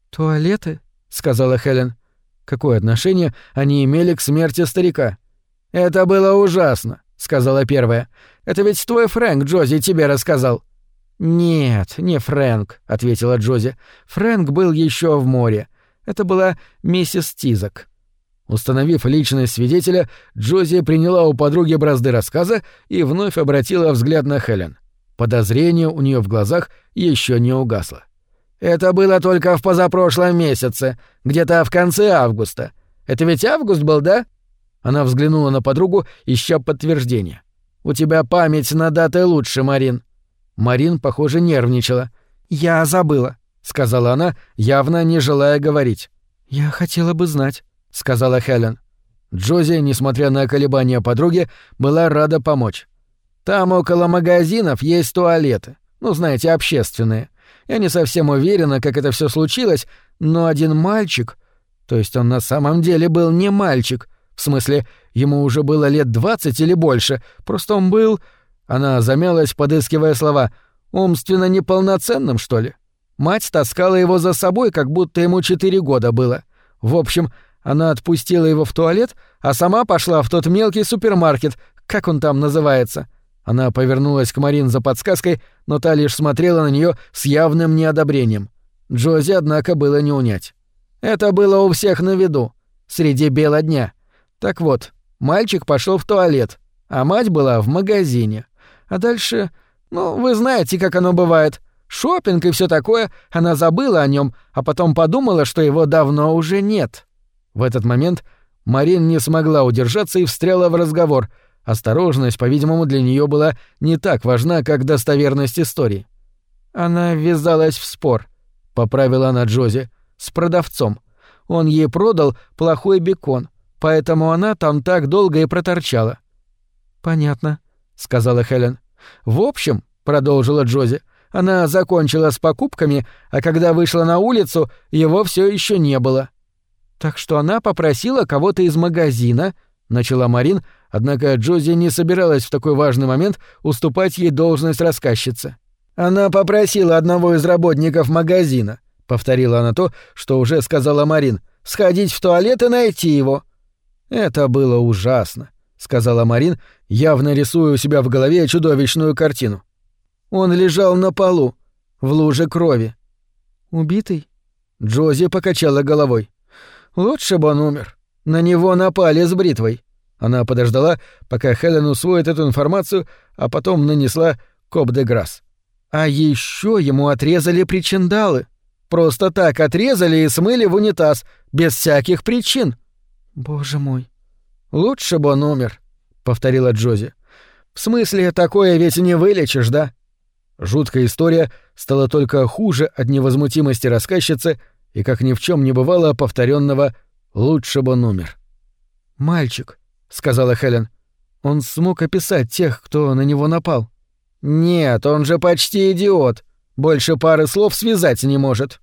«Туалеты?» — сказала Хелен. Какое отношение они имели к смерти старика? «Это было ужасно», — сказала первая. «Это ведь твой Фрэнк Джози тебе рассказал». «Нет, не Фрэнк», — ответила Джози. «Фрэнк был еще в море. Это была миссис Тизок». Установив личность свидетеля, Джози приняла у подруги бразды рассказа и вновь обратила взгляд на Хелен. Подозрение у нее в глазах еще не угасло. «Это было только в позапрошлом месяце, где-то в конце августа. Это ведь август был, да?» Она взглянула на подругу, ища подтверждение. «У тебя память на даты лучше, Марин». Марин, похоже, нервничала. «Я забыла», — сказала она, явно не желая говорить. «Я хотела бы знать», — сказала Хелен. Джози, несмотря на колебания подруги, была рада помочь. Там около магазинов есть туалеты. Ну, знаете, общественные. Я не совсем уверена, как это все случилось, но один мальчик... То есть он на самом деле был не мальчик. В смысле, ему уже было лет двадцать или больше. Просто он был... Она замялась, подыскивая слова. Умственно неполноценным, что ли? Мать таскала его за собой, как будто ему четыре года было. В общем, она отпустила его в туалет, а сама пошла в тот мелкий супермаркет, как он там называется — она повернулась к Марин за подсказкой, но та лишь смотрела на нее с явным неодобрением. Джози, однако, было не унять. Это было у всех на виду, среди бела дня. Так вот, мальчик пошел в туалет, а мать была в магазине. А дальше, ну, вы знаете, как оно бывает. Шопинг и все такое, она забыла о нем, а потом подумала, что его давно уже нет. В этот момент Марин не смогла удержаться и встряла в разговор — Осторожность, по-видимому, для нее была не так важна, как достоверность истории. Она ввязалась в спор, поправила она Джози, с продавцом. Он ей продал плохой бекон, поэтому она там так долго и проторчала. Понятно, сказала Хелен. В общем, продолжила Джози, она закончила с покупками, а когда вышла на улицу, его все еще не было. Так что она попросила кого-то из магазина, начала Марин, Однако Джози не собиралась в такой важный момент уступать ей должность рассказчицы. «Она попросила одного из работников магазина», — повторила она то, что уже сказала Марин, — «сходить в туалет и найти его». «Это было ужасно», — сказала Марин, явно рисуя у себя в голове чудовищную картину. Он лежал на полу, в луже крови. «Убитый?» Джози покачала головой. «Лучше бы он умер. На него напали с бритвой. Она подождала, пока Хелен усвоит эту информацию, а потом нанесла коп де грасс. А еще ему отрезали причиндалы. Просто так отрезали и смыли в унитаз, без всяких причин. Боже мой. Лучше бы он умер, повторила Джози. В смысле, такое ведь не вылечишь, да? Жуткая история стала только хуже от невозмутимости рассказчицы и, как ни в чем не бывало, повторенного «лучше бы номер». «Мальчик», — сказала Хелен, — «он смог описать тех, кто на него напал». «Нет, он же почти идиот. Больше пары слов связать не может».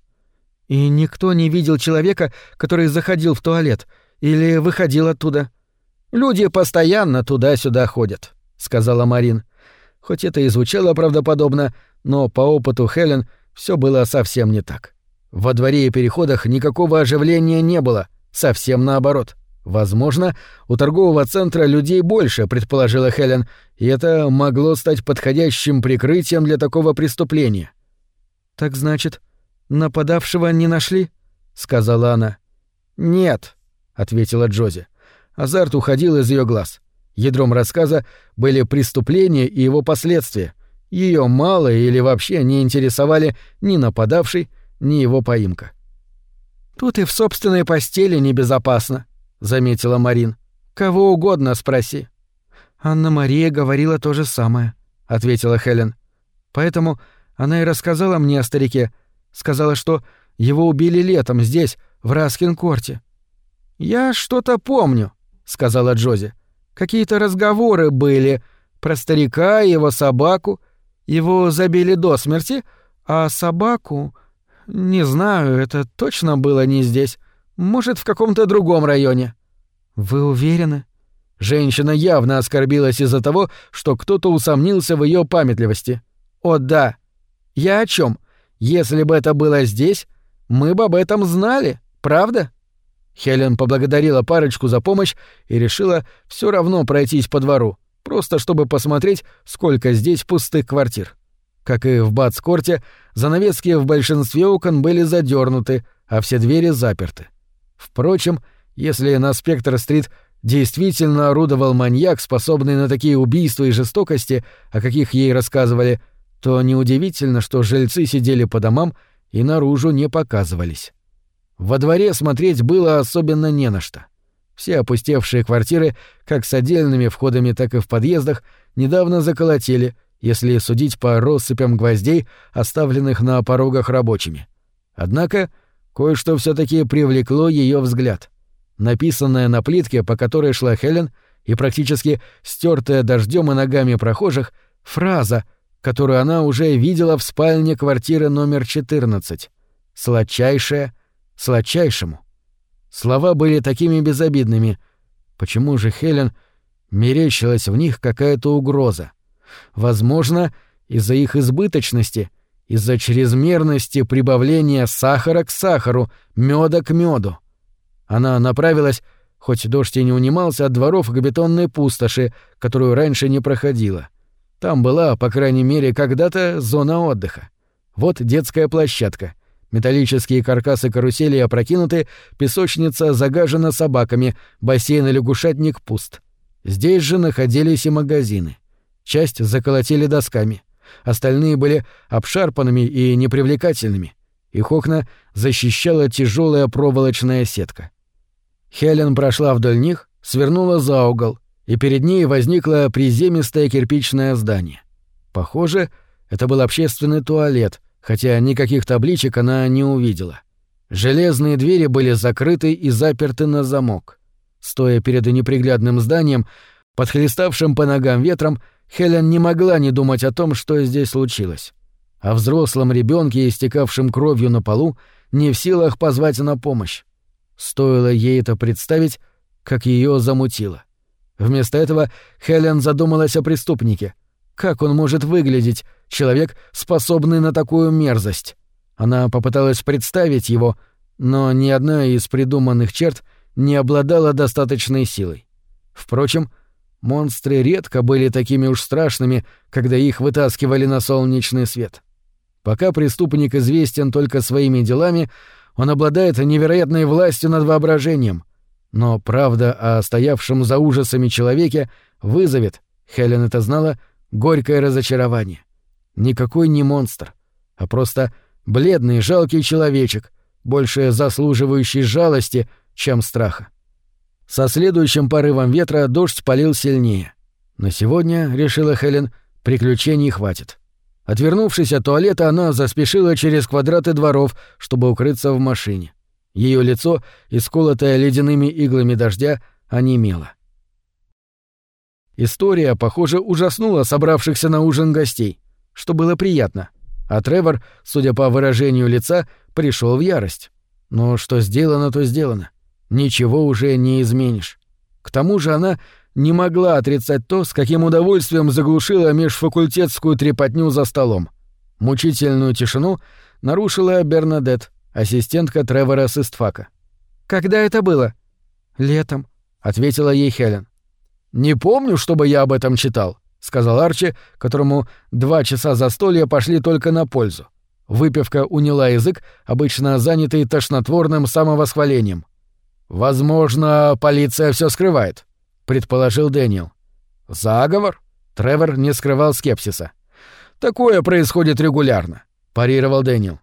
«И никто не видел человека, который заходил в туалет или выходил оттуда?» «Люди постоянно туда-сюда ходят», — сказала Марин. Хоть это и звучало правдоподобно, но по опыту Хелен все было совсем не так. Во дворе и переходах никакого оживления не было, совсем наоборот. Возможно, у торгового центра людей больше, предположила Хелен, и это могло стать подходящим прикрытием для такого преступления. Так значит, нападавшего не нашли? сказала она. Нет, ответила Джози. Азарт уходил из ее глаз. Ядром рассказа были преступления и его последствия. Ее мало или вообще не интересовали ни нападавший, ни его поимка. Тут и в собственной постели небезопасно, — заметила Марин. «Кого угодно спроси». «Анна-Мария говорила то же самое», — ответила Хелен. «Поэтому она и рассказала мне о старике. Сказала, что его убили летом здесь, в Раскин-корте». «Я что-то помню», — сказала Джози. «Какие-то разговоры были про старика и его собаку. Его забили до смерти, а собаку... Не знаю, это точно было не здесь. Может, в каком-то другом районе. Вы уверены? Женщина явно оскорбилась из-за того, что кто-то усомнился в ее памятливости. О да. Я о чем? Если бы это было здесь, мы бы об этом знали, правда? Хелен поблагодарила парочку за помощь и решила все равно пройтись по двору, просто чтобы посмотреть, сколько здесь пустых квартир. Как и в Бацкорте, занавески в большинстве окон были задернуты, а все двери заперты. Впрочем, если на Спектр-стрит действительно орудовал маньяк, способный на такие убийства и жестокости, о каких ей рассказывали, то неудивительно, что жильцы сидели по домам и наружу не показывались. Во дворе смотреть было особенно не на что. Все опустевшие квартиры, как с отдельными входами, так и в подъездах, недавно заколотили, если судить по россыпям гвоздей, оставленных на порогах рабочими. Однако кое-что все таки привлекло ее взгляд. Написанная на плитке, по которой шла Хелен, и практически стертая дождем и ногами прохожих, фраза, которую она уже видела в спальне квартиры номер 14. «Сладчайшая, сладчайшему». Слова были такими безобидными. Почему же Хелен мерещилась в них какая-то угроза? Возможно, из-за их избыточности — из-за чрезмерности прибавления сахара к сахару, меда к меду. Она направилась, хоть дождь и не унимался, от дворов к бетонной пустоши, которую раньше не проходила. Там была, по крайней мере, когда-то зона отдыха. Вот детская площадка. Металлические каркасы карусели опрокинуты, песочница загажена собаками, бассейн и лягушатник пуст. Здесь же находились и магазины. Часть заколотили досками — остальные были обшарпанными и непривлекательными. Их окна защищала тяжелая проволочная сетка. Хелен прошла вдоль них, свернула за угол, и перед ней возникло приземистое кирпичное здание. Похоже, это был общественный туалет, хотя никаких табличек она не увидела. Железные двери были закрыты и заперты на замок. Стоя перед неприглядным зданием, подхлеставшим по ногам ветром, Хелен не могла не думать о том, что здесь случилось. О взрослом ребенке, истекавшем кровью на полу, не в силах позвать на помощь. Стоило ей это представить, как ее замутило. Вместо этого Хелен задумалась о преступнике. Как он может выглядеть, человек, способный на такую мерзость? Она попыталась представить его, но ни одна из придуманных черт не обладала достаточной силой. Впрочем, Монстры редко были такими уж страшными, когда их вытаскивали на солнечный свет. Пока преступник известен только своими делами, он обладает невероятной властью над воображением. Но правда о стоявшем за ужасами человеке вызовет, Хелен это знала, горькое разочарование. Никакой не монстр, а просто бледный, жалкий человечек, больше заслуживающий жалости, чем страха. Со следующим порывом ветра дождь полил сильнее. На сегодня, решила Хелен, приключений хватит. Отвернувшись от туалета, она заспешила через квадраты дворов, чтобы укрыться в машине. Ее лицо, исколотое ледяными иглами дождя, онемело. История, похоже, ужаснула собравшихся на ужин гостей, что было приятно. А Тревор, судя по выражению лица, пришел в ярость. Но что сделано, то сделано. Ничего уже не изменишь. К тому же она не могла отрицать то, с каким удовольствием заглушила межфакультетскую трепотню за столом. Мучительную тишину нарушила Бернадет, ассистентка Тревора с истфака. «Когда это было?» «Летом», — ответила ей Хелен. «Не помню, чтобы я об этом читал», — сказал Арчи, которому два часа застолья пошли только на пользу. Выпивка уняла язык, обычно занятый тошнотворным самовосхвалением. «Возможно, полиция все скрывает», — предположил Дэниел. «Заговор?» — Тревор не скрывал скепсиса. «Такое происходит регулярно», — парировал Дэниел.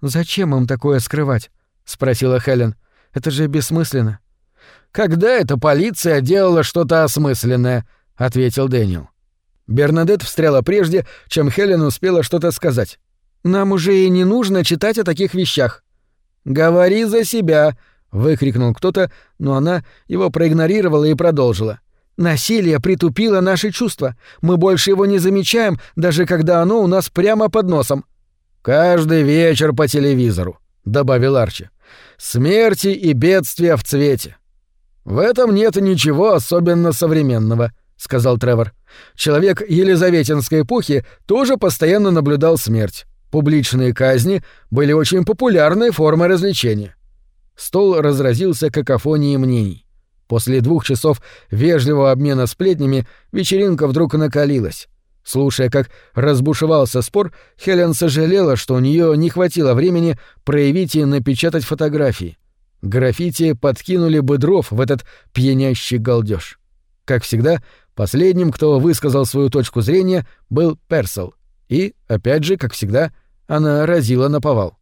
«Зачем им такое скрывать?» — спросила Хелен. «Это же бессмысленно». «Когда это полиция делала что-то осмысленное?» — ответил Дэниел. Бернадет встряла прежде, чем Хелен успела что-то сказать. «Нам уже и не нужно читать о таких вещах». «Говори за себя!» — выкрикнул кто-то, но она его проигнорировала и продолжила. «Насилие притупило наши чувства. Мы больше его не замечаем, даже когда оно у нас прямо под носом». «Каждый вечер по телевизору», — добавил Арчи. «Смерти и бедствия в цвете». «В этом нет ничего особенно современного», — сказал Тревор. «Человек Елизаветинской эпохи тоже постоянно наблюдал смерть. Публичные казни были очень популярной формой развлечения». Стол разразился какофонией мнений. После двух часов вежливого обмена сплетнями вечеринка вдруг накалилась. Слушая, как разбушевался спор, Хелен сожалела, что у нее не хватило времени проявить и напечатать фотографии. Граффити подкинули бы дров в этот пьянящий галдеж. Как всегда, последним, кто высказал свою точку зрения, был Персел. И, опять же, как всегда, она разила на повал.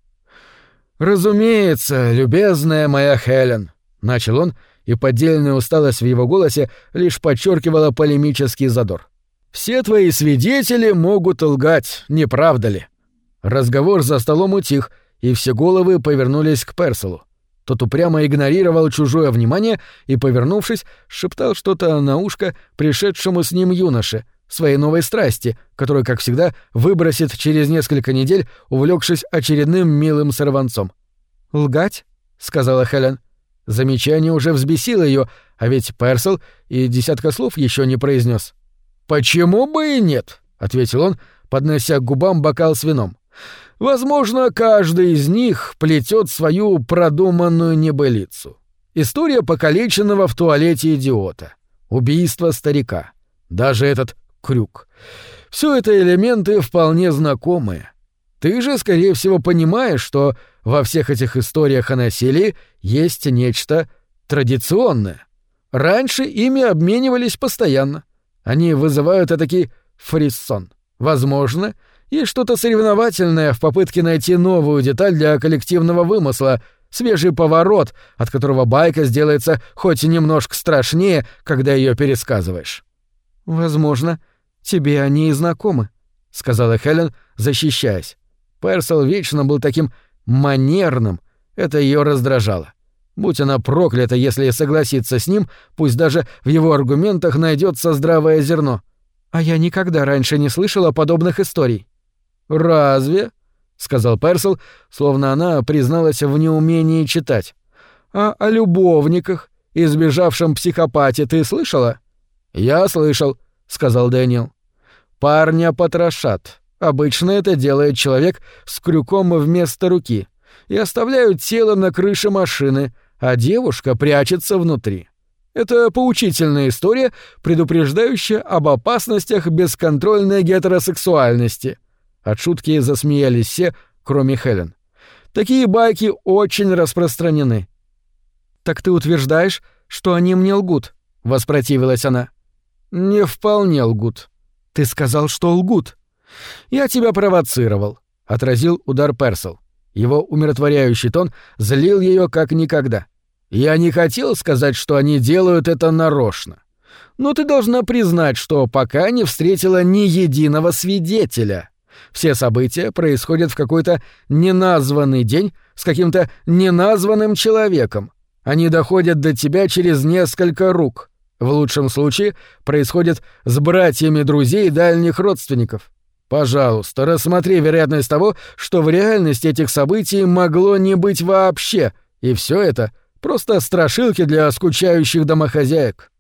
«Разумеется, любезная моя Хелен», — начал он, и поддельная усталость в его голосе лишь подчеркивала полемический задор. «Все твои свидетели могут лгать, не правда ли?» Разговор за столом утих, и все головы повернулись к Перселу. Тот упрямо игнорировал чужое внимание и, повернувшись, шептал что-то на ушко пришедшему с ним юноше, своей новой страсти, которую, как всегда, выбросит через несколько недель, увлекшись очередным милым сорванцом. «Лгать?» — сказала Хелен. Замечание уже взбесило ее, а ведь Персел и десятка слов еще не произнес. «Почему бы и нет?» — ответил он, поднося к губам бокал с вином. Возможно, каждый из них плетет свою продуманную небылицу. История покалеченного в туалете идиота. Убийство старика. Даже этот крюк. Все это элементы вполне знакомые. Ты же, скорее всего, понимаешь, что во всех этих историях о насилии есть нечто традиционное. Раньше ими обменивались постоянно. Они вызывают этакий фриссон. Возможно, и что-то соревновательное в попытке найти новую деталь для коллективного вымысла, свежий поворот, от которого байка сделается хоть и немножко страшнее, когда ее пересказываешь. «Возможно, тебе они и знакомы», — сказала Хелен, защищаясь. Персел вечно был таким манерным, это ее раздражало. Будь она проклята, если согласиться с ним, пусть даже в его аргументах найдется здравое зерно. А я никогда раньше не слышала подобных историй. «Разве?» — сказал Персел, словно она призналась в неумении читать. «А о любовниках, избежавшем психопате, ты слышала?» «Я слышал», — сказал Дэниел. «Парня потрошат. Обычно это делает человек с крюком вместо руки. И оставляют тело на крыше машины, а девушка прячется внутри. Это поучительная история, предупреждающая об опасностях бесконтрольной гетеросексуальности. От шутки засмеялись все, кроме Хелен. Такие байки очень распространены. «Так ты утверждаешь, что они мне лгут?» — воспротивилась она. «Не вполне лгут». «Ты сказал, что лгут». «Я тебя провоцировал», — отразил удар Персел. Его умиротворяющий тон злил ее как никогда. «Я не хотел сказать, что они делают это нарочно. Но ты должна признать, что пока не встретила ни единого свидетеля». Все события происходят в какой-то неназванный день с каким-то неназванным человеком. Они доходят до тебя через несколько рук. В лучшем случае происходит с братьями друзей дальних родственников. Пожалуйста, рассмотри вероятность того, что в реальности этих событий могло не быть вообще, и все это просто страшилки для скучающих домохозяек.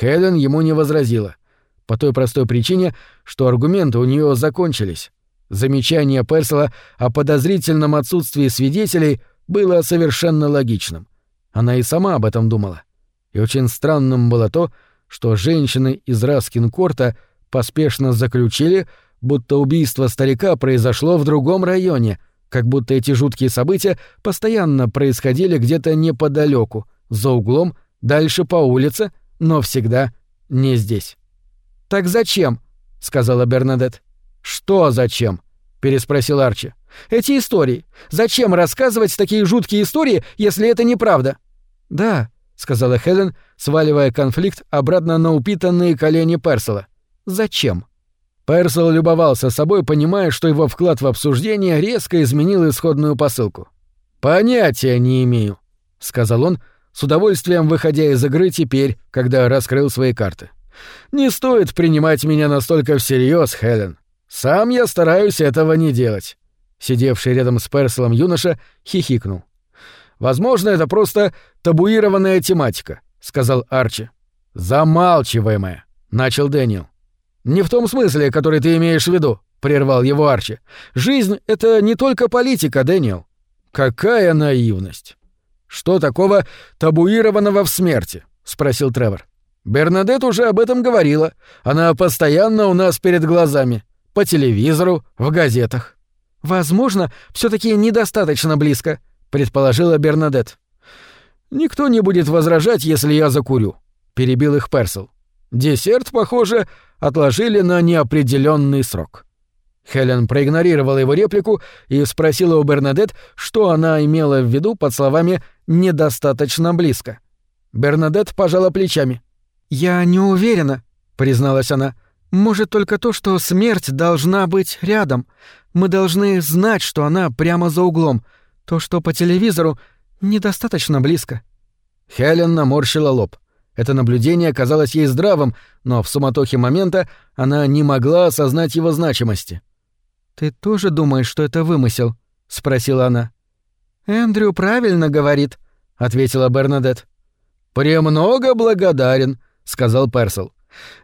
Хелен ему не возразила. По той простой причине, что аргументы у нее закончились. Замечание Персела о подозрительном отсутствии свидетелей было совершенно логичным. Она и сама об этом думала. И очень странным было то, что женщины из Раскинкорта поспешно заключили, будто убийство старика произошло в другом районе, как будто эти жуткие события постоянно происходили где-то неподалеку, за углом, дальше по улице, но всегда не здесь. «Так зачем?» — сказала Бернадет. «Что зачем?» — переспросил Арчи. «Эти истории. Зачем рассказывать такие жуткие истории, если это неправда?» «Да», — сказала Хелен, сваливая конфликт обратно на упитанные колени Персела. «Зачем?» Персел любовался собой, понимая, что его вклад в обсуждение резко изменил исходную посылку. «Понятия не имею», — сказал он, с удовольствием выходя из игры теперь, когда раскрыл свои карты. «Не стоит принимать меня настолько всерьез, Хелен. Сам я стараюсь этого не делать». Сидевший рядом с Перселом юноша хихикнул. «Возможно, это просто табуированная тематика», — сказал Арчи. «Замалчиваемая», — начал Дэниел. «Не в том смысле, который ты имеешь в виду», — прервал его Арчи. «Жизнь — это не только политика, Дэниел». «Какая наивность!» «Что такого табуированного в смерти?» — спросил Тревор. «Бернадет уже об этом говорила. Она постоянно у нас перед глазами. По телевизору, в газетах». «Возможно, все таки недостаточно близко», — предположила Бернадет. «Никто не будет возражать, если я закурю», — перебил их Персел. «Десерт, похоже, отложили на неопределенный срок. Хелен проигнорировала его реплику и спросила у Бернадет, что она имела в виду под словами «недостаточно близко». Бернадет пожала плечами. «Я не уверена», — призналась она. «Может, только то, что смерть должна быть рядом. Мы должны знать, что она прямо за углом. То, что по телевизору, недостаточно близко». Хелен наморщила лоб. Это наблюдение казалось ей здравым, но в суматохе момента она не могла осознать его значимости. «Ты тоже думаешь, что это вымысел?» — спросила она. «Эндрю правильно говорит», — ответила Бернадет. «Премного благодарен», — сказал Персел.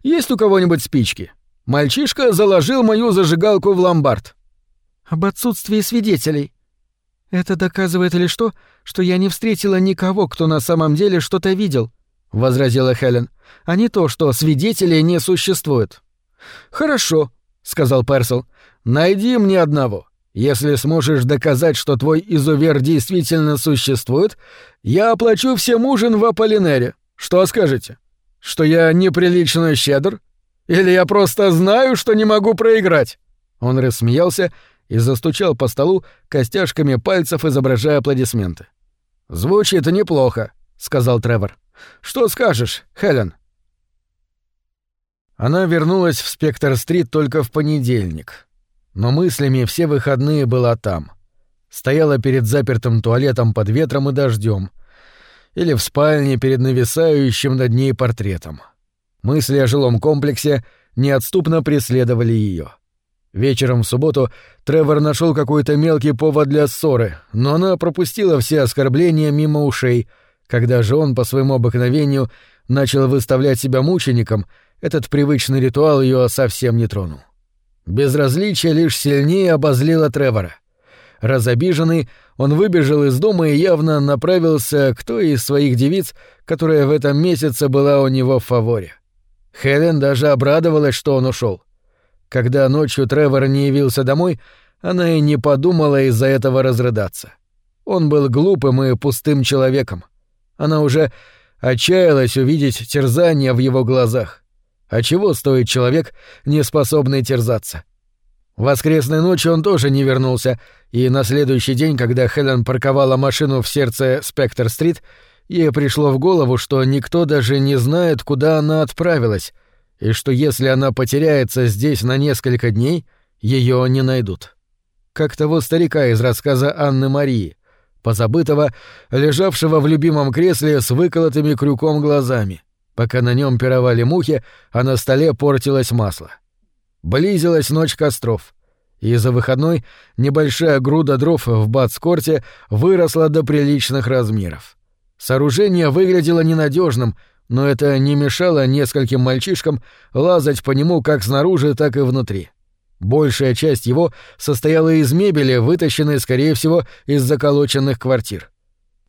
«Есть у кого-нибудь спички? Мальчишка заложил мою зажигалку в ломбард». «Об отсутствии свидетелей», «Это доказывает лишь то, что я не встретила никого, кто на самом деле что-то видел», — возразила Хелен, — «а не то, что свидетелей не существует». «Хорошо», — сказал Персел. «Найди мне одного. Если сможешь доказать, что твой изувер действительно существует, я оплачу всем ужин в Аполлинере. Что скажете? Что я неприлично щедр? Или я просто знаю, что не могу проиграть?» Он рассмеялся и застучал по столу костяшками пальцев, изображая аплодисменты. «Звучит неплохо», — сказал Тревор. «Что скажешь, Хелен?» Она вернулась в Спектр-стрит только в понедельник. Но мыслями все выходные была там. Стояла перед запертым туалетом под ветром и дождем. Или в спальне перед нависающим над ней портретом. Мысли о жилом комплексе неотступно преследовали ее. Вечером в субботу Тревор нашел какой-то мелкий повод для ссоры, но она пропустила все оскорбления мимо ушей. Когда же он по своему обыкновению начал выставлять себя мучеником, этот привычный ритуал ее совсем не тронул. Безразличие лишь сильнее обозлило Тревора. Разобиженный, он выбежал из дома и явно направился к той из своих девиц, которая в этом месяце была у него в фаворе. Хелен даже обрадовалась, что он ушел. Когда ночью Тревор не явился домой, она и не подумала из-за этого разрыдаться. Он был глупым и пустым человеком. Она уже отчаялась увидеть терзание в его глазах. А чего стоит человек, не способный терзаться? Воскресной ночью он тоже не вернулся, и на следующий день, когда Хелен парковала машину в сердце Спектр-стрит, ей пришло в голову, что никто даже не знает, куда она отправилась, и что если она потеряется здесь на несколько дней, Ее не найдут. Как того старика из рассказа Анны Марии, позабытого, лежавшего в любимом кресле с выколотыми крюком глазами, пока на нем пировали мухи, а на столе портилось масло. Близилась ночь костров, и за выходной небольшая груда дров в Бацкорте выросла до приличных размеров. Сооружение выглядело ненадежным, но это не мешало нескольким мальчишкам лазать по нему как снаружи, так и внутри. Большая часть его состояла из мебели, вытащенной, скорее всего, из заколоченных квартир.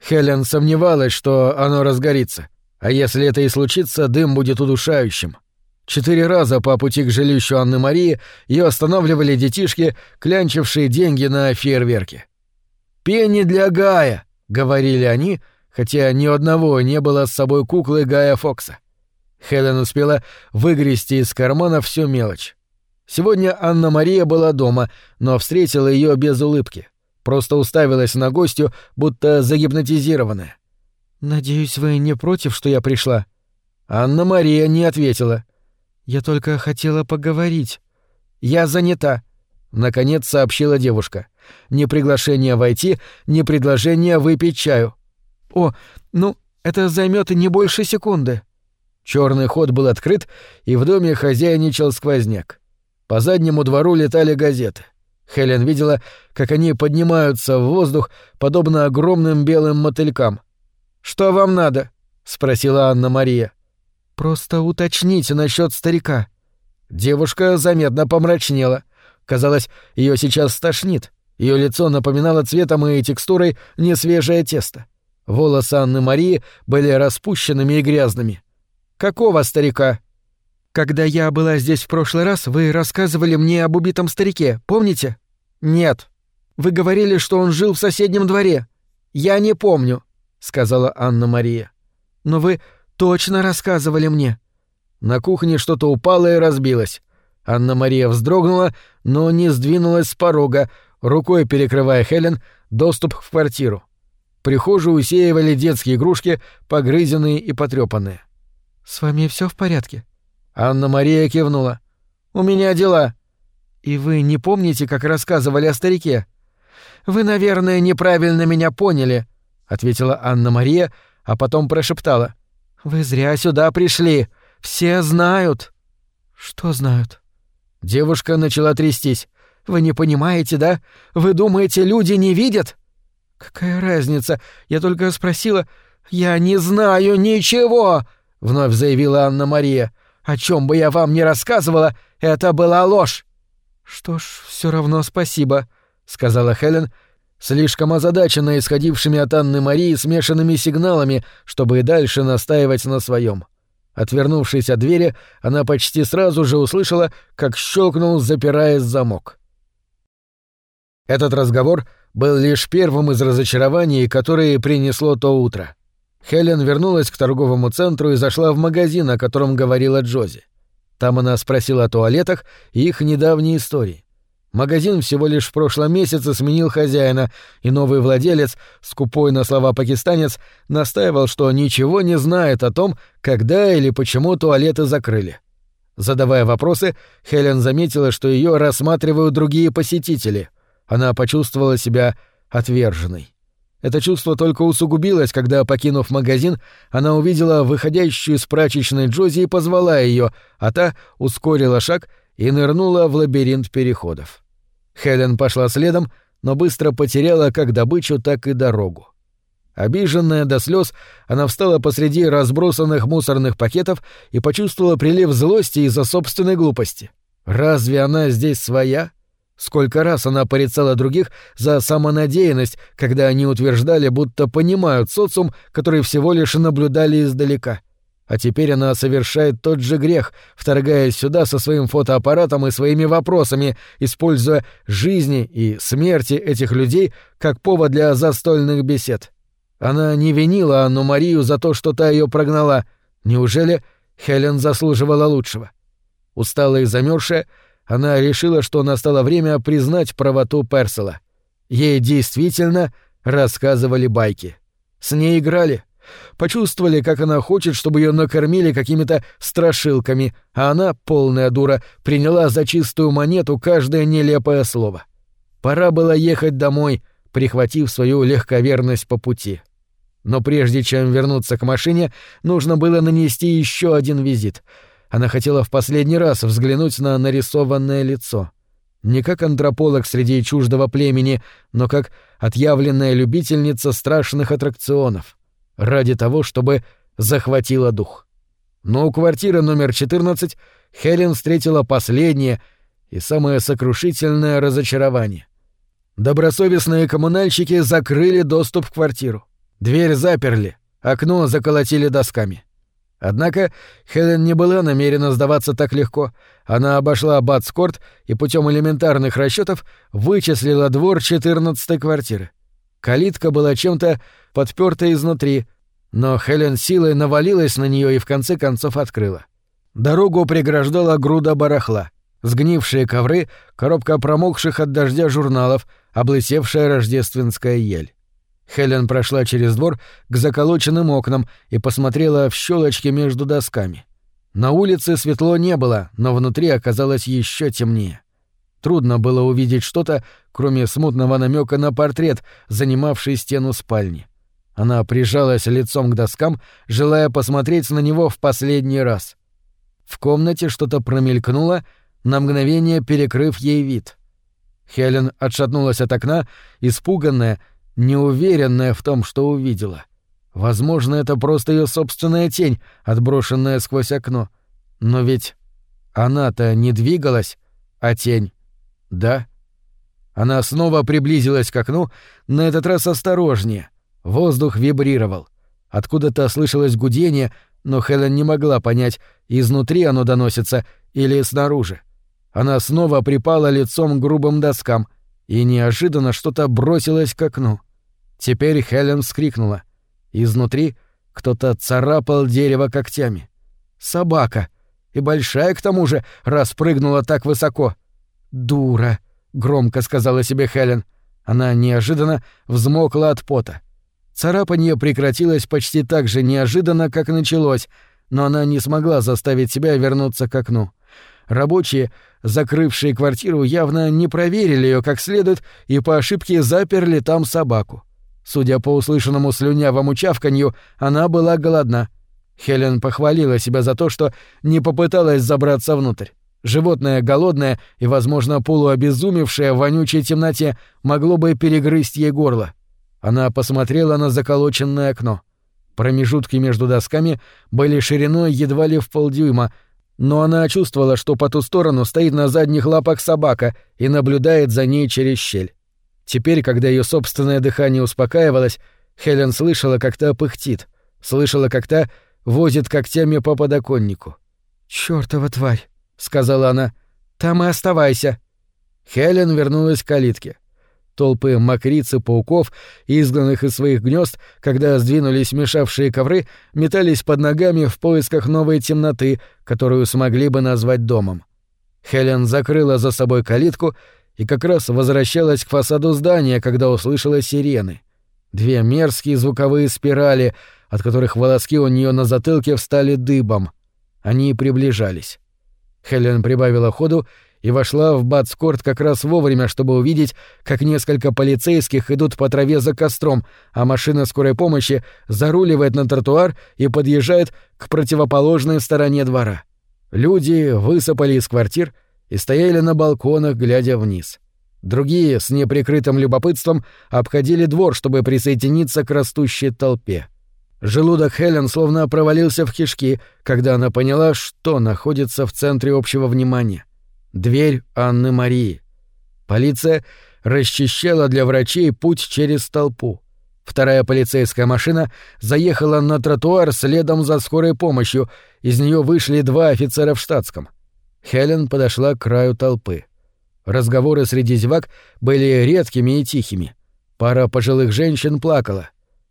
Хелен сомневалась, что оно разгорится, а если это и случится, дым будет удушающим. Четыре раза по пути к жилищу Анны Марии ее останавливали детишки, клянчившие деньги на фейерверки. «Пенни для Гая!» — говорили они, хотя ни одного не было с собой куклы Гая Фокса. Хелен успела выгрести из кармана всю мелочь. Сегодня Анна-Мария была дома, но встретила ее без улыбки. Просто уставилась на гостю, будто загипнотизированная. «Надеюсь, вы не против, что я пришла?» Анна-Мария не ответила. «Я только хотела поговорить». «Я занята», — наконец сообщила девушка. «Ни приглашения войти, ни предложения выпить чаю». «О, ну, это займет не больше секунды». Черный ход был открыт, и в доме хозяйничал сквозняк. По заднему двору летали газеты. Хелен видела, как они поднимаются в воздух, подобно огромным белым мотылькам. «Что вам надо?» — спросила Анна-Мария. «Просто уточните насчет старика». Девушка заметно помрачнела. Казалось, ее сейчас стошнит. Ее лицо напоминало цветом и текстурой несвежее тесто. Волосы Анны Марии были распущенными и грязными. «Какого старика?» Когда я была здесь в прошлый раз, вы рассказывали мне об убитом старике, помните? Нет. Вы говорили, что он жил в соседнем дворе. Я не помню, сказала Анна-Мария. Но вы точно рассказывали мне. На кухне что-то упало и разбилось. Анна-Мария вздрогнула, но не сдвинулась с порога, рукой перекрывая Хелен доступ в квартиру. Прихожую усеивали детские игрушки, погрызенные и потрепанные. «С вами все в порядке?» Анна-Мария кивнула. «У меня дела». «И вы не помните, как рассказывали о старике?» «Вы, наверное, неправильно меня поняли», — ответила Анна-Мария, а потом прошептала. «Вы зря сюда пришли. Все знают». «Что знают?» Девушка начала трястись. «Вы не понимаете, да? Вы думаете, люди не видят?» «Какая разница? Я только спросила...» «Я не знаю ничего!» — вновь заявила Анна-Мария. О чем бы я вам ни рассказывала, это была ложь. Что ж, все равно спасибо, сказала Хелен, слишком озадаченная исходившими от Анны Марии смешанными сигналами, чтобы и дальше настаивать на своем. Отвернувшись от двери, она почти сразу же услышала, как щелкнул, запираясь замок. Этот разговор был лишь первым из разочарований, которые принесло то утро. Хелен вернулась к торговому центру и зашла в магазин, о котором говорила Джози. Там она спросила о туалетах и их недавней истории. Магазин всего лишь в прошлом месяце сменил хозяина, и новый владелец, скупой на слова пакистанец, настаивал, что ничего не знает о том, когда или почему туалеты закрыли. Задавая вопросы, Хелен заметила, что ее рассматривают другие посетители. Она почувствовала себя отверженной. Это чувство только усугубилось, когда, покинув магазин, она увидела выходящую из прачечной Джози и позвала ее, а та ускорила шаг и нырнула в лабиринт переходов. Хелен пошла следом, но быстро потеряла как добычу, так и дорогу. Обиженная до слез, она встала посреди разбросанных мусорных пакетов и почувствовала прилив злости из-за собственной глупости. Разве она здесь своя? Сколько раз она порицала других за самонадеянность, когда они утверждали, будто понимают социум, который всего лишь наблюдали издалека. А теперь она совершает тот же грех, вторгаясь сюда со своим фотоаппаратом и своими вопросами, используя жизни и смерти этих людей как повод для застольных бесед. Она не винила Анну Марию за то, что та ее прогнала. Неужели Хелен заслуживала лучшего? Усталая и замерзшая, она решила, что настало время признать правоту Персела. Ей действительно рассказывали байки. С ней играли, Почувствовали, как она хочет, чтобы ее накормили какими-то страшилками, а она, полная дура, приняла за чистую монету каждое нелепое слово. Пора было ехать домой, прихватив свою легковерность по пути. Но прежде чем вернуться к машине, нужно было нанести еще один визит. Она хотела в последний раз взглянуть на нарисованное лицо. Не как антрополог среди чуждого племени, но как отъявленная любительница страшных аттракционов. Ради того, чтобы захватила дух. Но у квартиры номер 14 Хелен встретила последнее и самое сокрушительное разочарование. Добросовестные коммунальщики закрыли доступ в квартиру. Дверь заперли, окно заколотили досками. Однако Хелен не была намерена сдаваться так легко. Она обошла Батскорт и путем элементарных расчетов вычислила двор 14-й квартиры. Калитка была чем-то подперта изнутри, но Хелен силой навалилась на нее и в конце концов открыла. Дорогу преграждала груда барахла, сгнившие ковры, коробка промокших от дождя журналов, облысевшая рождественская ель. Хелен прошла через двор к заколоченным окнам и посмотрела в щелочки между досками. На улице светло не было, но внутри оказалось еще темнее. Трудно было увидеть что-то, кроме смутного намека на портрет, занимавший стену спальни. Она прижалась лицом к доскам, желая посмотреть на него в последний раз. В комнате что-то промелькнуло, на мгновение перекрыв ей вид. Хелен отшатнулась от окна, испуганная, неуверенная в том, что увидела. Возможно, это просто ее собственная тень, отброшенная сквозь окно. Но ведь она-то не двигалась, а тень — да. Она снова приблизилась к окну, на этот раз осторожнее. Воздух вибрировал. Откуда-то слышалось гудение, но Хелен не могла понять, изнутри оно доносится или снаружи. Она снова припала лицом к грубым доскам, и неожиданно что-то бросилось к окну. Теперь Хелен вскрикнула. Изнутри кто-то царапал дерево когтями. Собака. И большая, к тому же, распрыгнула так высоко. «Дура», — громко сказала себе Хелен. Она неожиданно взмокла от пота. Царапанье прекратилось почти так же неожиданно, как началось, но она не смогла заставить себя вернуться к окну. Рабочие, закрывшие квартиру, явно не проверили ее как следует и по ошибке заперли там собаку. Судя по услышанному слюнявому чавканью, она была голодна. Хелен похвалила себя за то, что не попыталась забраться внутрь. Животное голодное и, возможно, полуобезумевшее в вонючей темноте могло бы перегрызть ей горло. Она посмотрела на заколоченное окно. Промежутки между досками были шириной едва ли в полдюйма, но она чувствовала, что по ту сторону стоит на задних лапах собака и наблюдает за ней через щель. Теперь, когда ее собственное дыхание успокаивалось, Хелен слышала, как та пыхтит, слышала, как та возит когтями по подоконнику. «Чёртова тварь!» — сказала она. «Там и оставайся!» Хелен вернулась к калитке. Толпы мокриц и пауков, изгнанных из своих гнезд, когда сдвинулись мешавшие ковры, метались под ногами в поисках новой темноты, которую смогли бы назвать домом. Хелен закрыла за собой калитку и как раз возвращалась к фасаду здания, когда услышала сирены. Две мерзкие звуковые спирали, от которых волоски у нее на затылке встали дыбом. Они приближались. Хелен прибавила ходу и вошла в Батскорт как раз вовремя, чтобы увидеть, как несколько полицейских идут по траве за костром, а машина скорой помощи заруливает на тротуар и подъезжает к противоположной стороне двора. Люди высыпали из квартир и стояли на балконах, глядя вниз. Другие, с неприкрытым любопытством, обходили двор, чтобы присоединиться к растущей толпе. Желудок Хелен словно провалился в кишки, когда она поняла, что находится в центре общего внимания. Дверь Анны Марии. Полиция расчищала для врачей путь через толпу. Вторая полицейская машина заехала на тротуар следом за скорой помощью, из нее вышли два офицера в штатском. Хелен подошла к краю толпы. Разговоры среди зевак были редкими и тихими. Пара пожилых женщин плакала.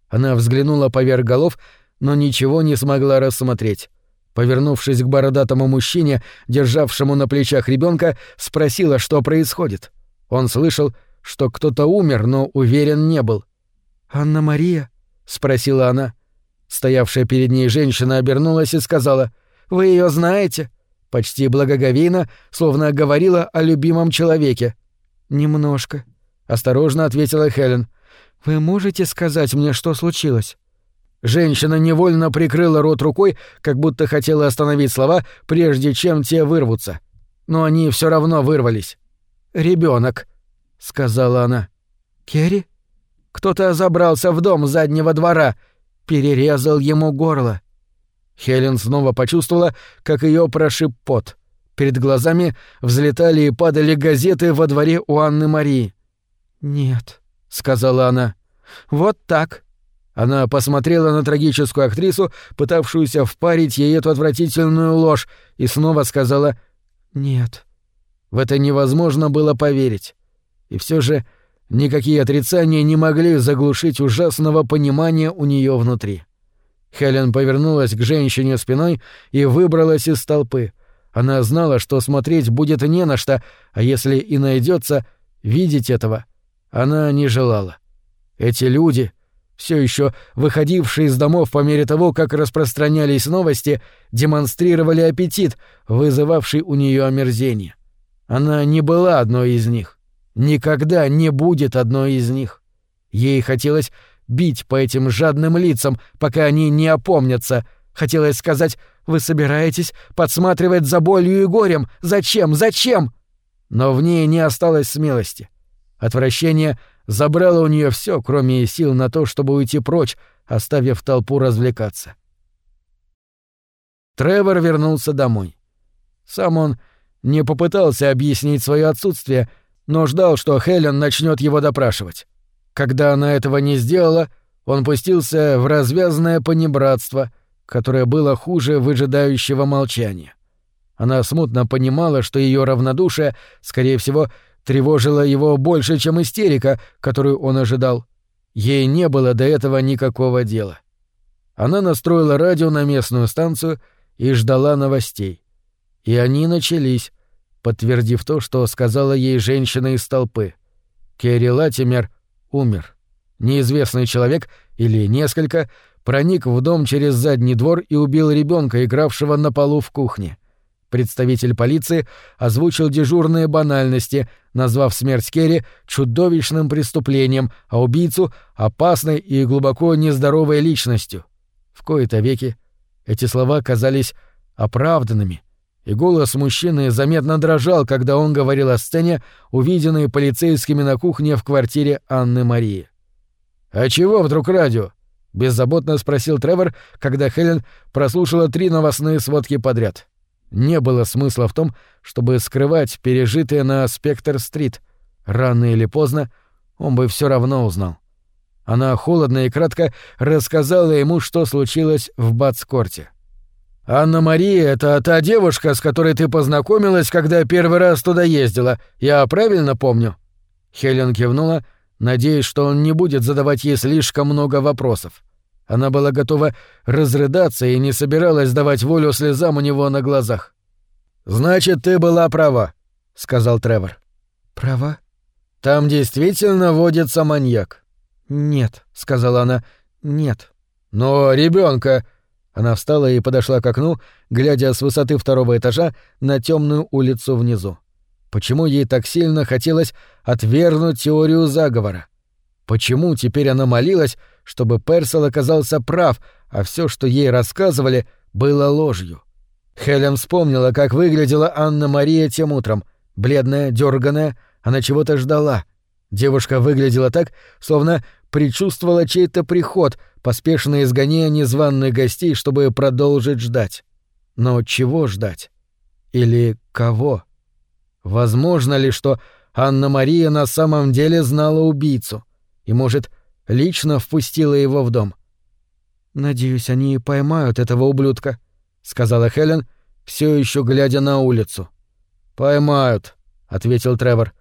Она взглянула поверх голов, но ничего не смогла рассмотреть. Повернувшись к бородатому мужчине, державшему на плечах ребенка, спросила, что происходит. Он слышал, что кто-то умер, но уверен не был. «Анна-Мария?» — спросила она. Стоявшая перед ней женщина обернулась и сказала «Вы ее знаете?» Почти благоговейно, словно говорила о любимом человеке. «Немножко», — осторожно ответила Хелен. «Вы можете сказать мне, что случилось?» Женщина невольно прикрыла рот рукой, как будто хотела остановить слова, прежде чем те вырвутся. Но они все равно вырвались. Ребенок, сказала она. Керри? Кто-то забрался в дом заднего двора, перерезал ему горло. Хелен снова почувствовала, как ее прошиб пот. Перед глазами взлетали и падали газеты во дворе у Анны Марии. «Нет», — сказала она. «Вот так», она посмотрела на трагическую актрису, пытавшуюся впарить ей эту отвратительную ложь, и снова сказала «Нет». В это невозможно было поверить. И все же никакие отрицания не могли заглушить ужасного понимания у нее внутри. Хелен повернулась к женщине спиной и выбралась из толпы. Она знала, что смотреть будет не на что, а если и найдется, видеть этого она не желала. Эти люди — все еще выходившие из домов по мере того, как распространялись новости, демонстрировали аппетит, вызывавший у нее омерзение. Она не была одной из них. Никогда не будет одной из них. Ей хотелось бить по этим жадным лицам, пока они не опомнятся. Хотелось сказать «Вы собираетесь подсматривать за болью и горем? Зачем? Зачем?» Но в ней не осталось смелости. Отвращение — забрала у нее все, кроме сил на то, чтобы уйти прочь, оставив толпу развлекаться. Тревор вернулся домой. Сам он не попытался объяснить свое отсутствие, но ждал, что Хелен начнет его допрашивать. Когда она этого не сделала, он пустился в развязное понебратство, которое было хуже выжидающего молчания. Она смутно понимала, что ее равнодушие, скорее всего, тревожила его больше, чем истерика, которую он ожидал. Ей не было до этого никакого дела. Она настроила радио на местную станцию и ждала новостей. И они начались, подтвердив то, что сказала ей женщина из толпы. Керри Латимер умер. Неизвестный человек, или несколько, проник в дом через задний двор и убил ребенка, игравшего на полу в кухне. Представитель полиции озвучил дежурные банальности, назвав смерть Керри чудовищным преступлением, а убийцу — опасной и глубоко нездоровой личностью. В кои-то веки эти слова казались оправданными, и голос мужчины заметно дрожал, когда он говорил о сцене, увиденной полицейскими на кухне в квартире Анны Марии. «А чего вдруг радио?» — беззаботно спросил Тревор, когда Хелен прослушала три новостные сводки подряд. Не было смысла в том, чтобы скрывать пережитое на Спектр-стрит. Рано или поздно он бы все равно узнал. Она холодно и кратко рассказала ему, что случилось в Бацкорте. «Анна-Мария — это та девушка, с которой ты познакомилась, когда первый раз туда ездила. Я правильно помню?» Хелен кивнула, надеясь, что он не будет задавать ей слишком много вопросов. Она была готова разрыдаться и не собиралась давать волю слезам у него на глазах. «Значит, ты была права», — сказал Тревор. «Права?» «Там действительно водится маньяк». «Нет», — сказала она, — «нет». «Но ребенка. Она встала и подошла к окну, глядя с высоты второго этажа на темную улицу внизу. Почему ей так сильно хотелось отвергнуть теорию заговора? Почему теперь она молилась, чтобы Персел оказался прав, а все, что ей рассказывали, было ложью? Хелен вспомнила, как выглядела Анна-Мария тем утром. Бледная, дерганая, она чего-то ждала. Девушка выглядела так, словно предчувствовала чей-то приход, поспешно изгоняя незваных гостей, чтобы продолжить ждать. Но чего ждать? Или кого? Возможно ли, что Анна-Мария на самом деле знала убийцу? и, может, лично впустила его в дом. «Надеюсь, они поймают этого ублюдка», — сказала Хелен, все еще глядя на улицу. «Поймают», — ответил Тревор.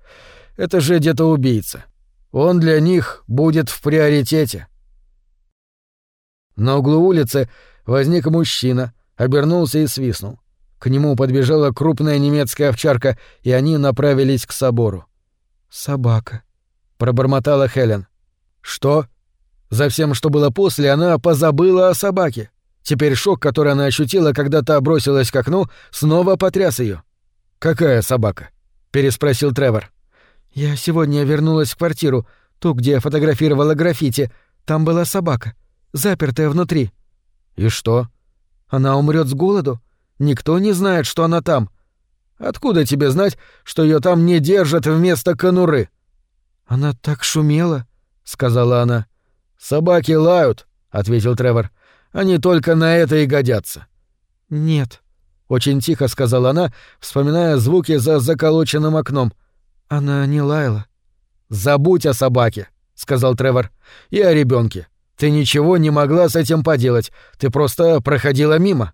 «Это же где-то убийца. Он для них будет в приоритете». На углу улицы возник мужчина, обернулся и свистнул. К нему подбежала крупная немецкая овчарка, и они направились к собору. «Собака», — пробормотала Хелен. «Что?» За всем, что было после, она позабыла о собаке. Теперь шок, который она ощутила, когда та бросилась к окну, снова потряс ее. «Какая собака?» — переспросил Тревор. «Я сегодня вернулась в квартиру, ту, где я фотографировала граффити. Там была собака, запертая внутри». «И что?» «Она умрет с голоду. Никто не знает, что она там». «Откуда тебе знать, что ее там не держат вместо конуры?» «Она так шумела», — сказала она. «Собаки лают», — ответил Тревор. «Они только на это и годятся». «Нет», — очень тихо сказала она, вспоминая звуки за заколоченным окном. «Она не лаяла». «Забудь о собаке», — сказал Тревор. «И о ребенке. Ты ничего не могла с этим поделать. Ты просто проходила мимо».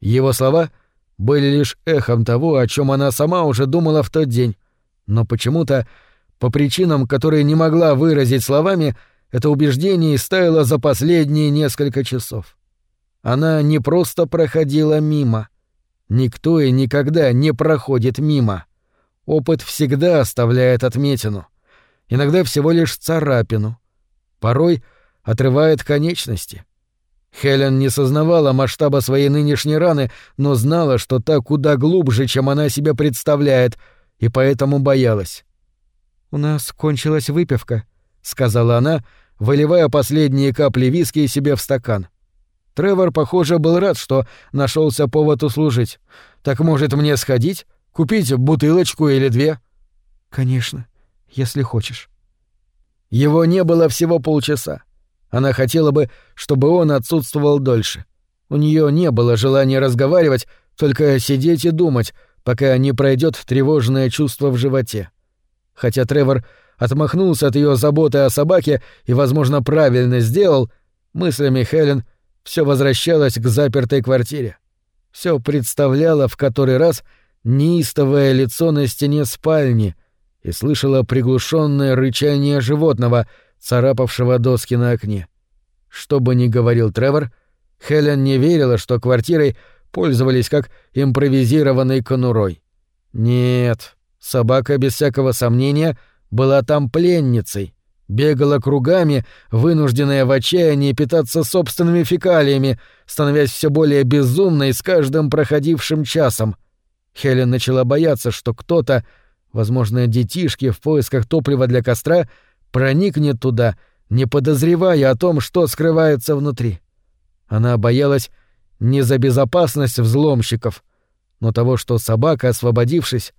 Его слова были лишь эхом того, о чем она сама уже думала в тот день. Но почему-то, по причинам, которые не могла выразить словами, — это убеждение истаяло за последние несколько часов. Она не просто проходила мимо. Никто и никогда не проходит мимо. Опыт всегда оставляет отметину. Иногда всего лишь царапину. Порой отрывает конечности. Хелен не сознавала масштаба своей нынешней раны, но знала, что та куда глубже, чем она себе представляет, и поэтому боялась. «У нас кончилась выпивка», — сказала она, — выливая последние капли виски себе в стакан. Тревор, похоже, был рад, что нашелся повод услужить. Так может мне сходить, купить бутылочку или две? Конечно, если хочешь. Его не было всего полчаса. Она хотела бы, чтобы он отсутствовал дольше. У нее не было желания разговаривать, только сидеть и думать, пока не пройдет тревожное чувство в животе. Хотя Тревор отмахнулся от ее заботы о собаке и, возможно, правильно сделал, мыслями Хелен все возвращалось к запертой квартире. Все представляло в который раз неистовое лицо на стене спальни и слышала приглушенное рычание животного, царапавшего доски на окне. Что бы ни говорил Тревор, Хелен не верила, что квартирой пользовались как импровизированной конурой. Нет, собака, без всякого сомнения, — была там пленницей, бегала кругами, вынужденная в отчаянии питаться собственными фекалиями, становясь все более безумной с каждым проходившим часом. Хелен начала бояться, что кто-то, возможно, детишки в поисках топлива для костра, проникнет туда, не подозревая о том, что скрывается внутри. Она боялась не за безопасность взломщиков, но того, что собака, освободившись,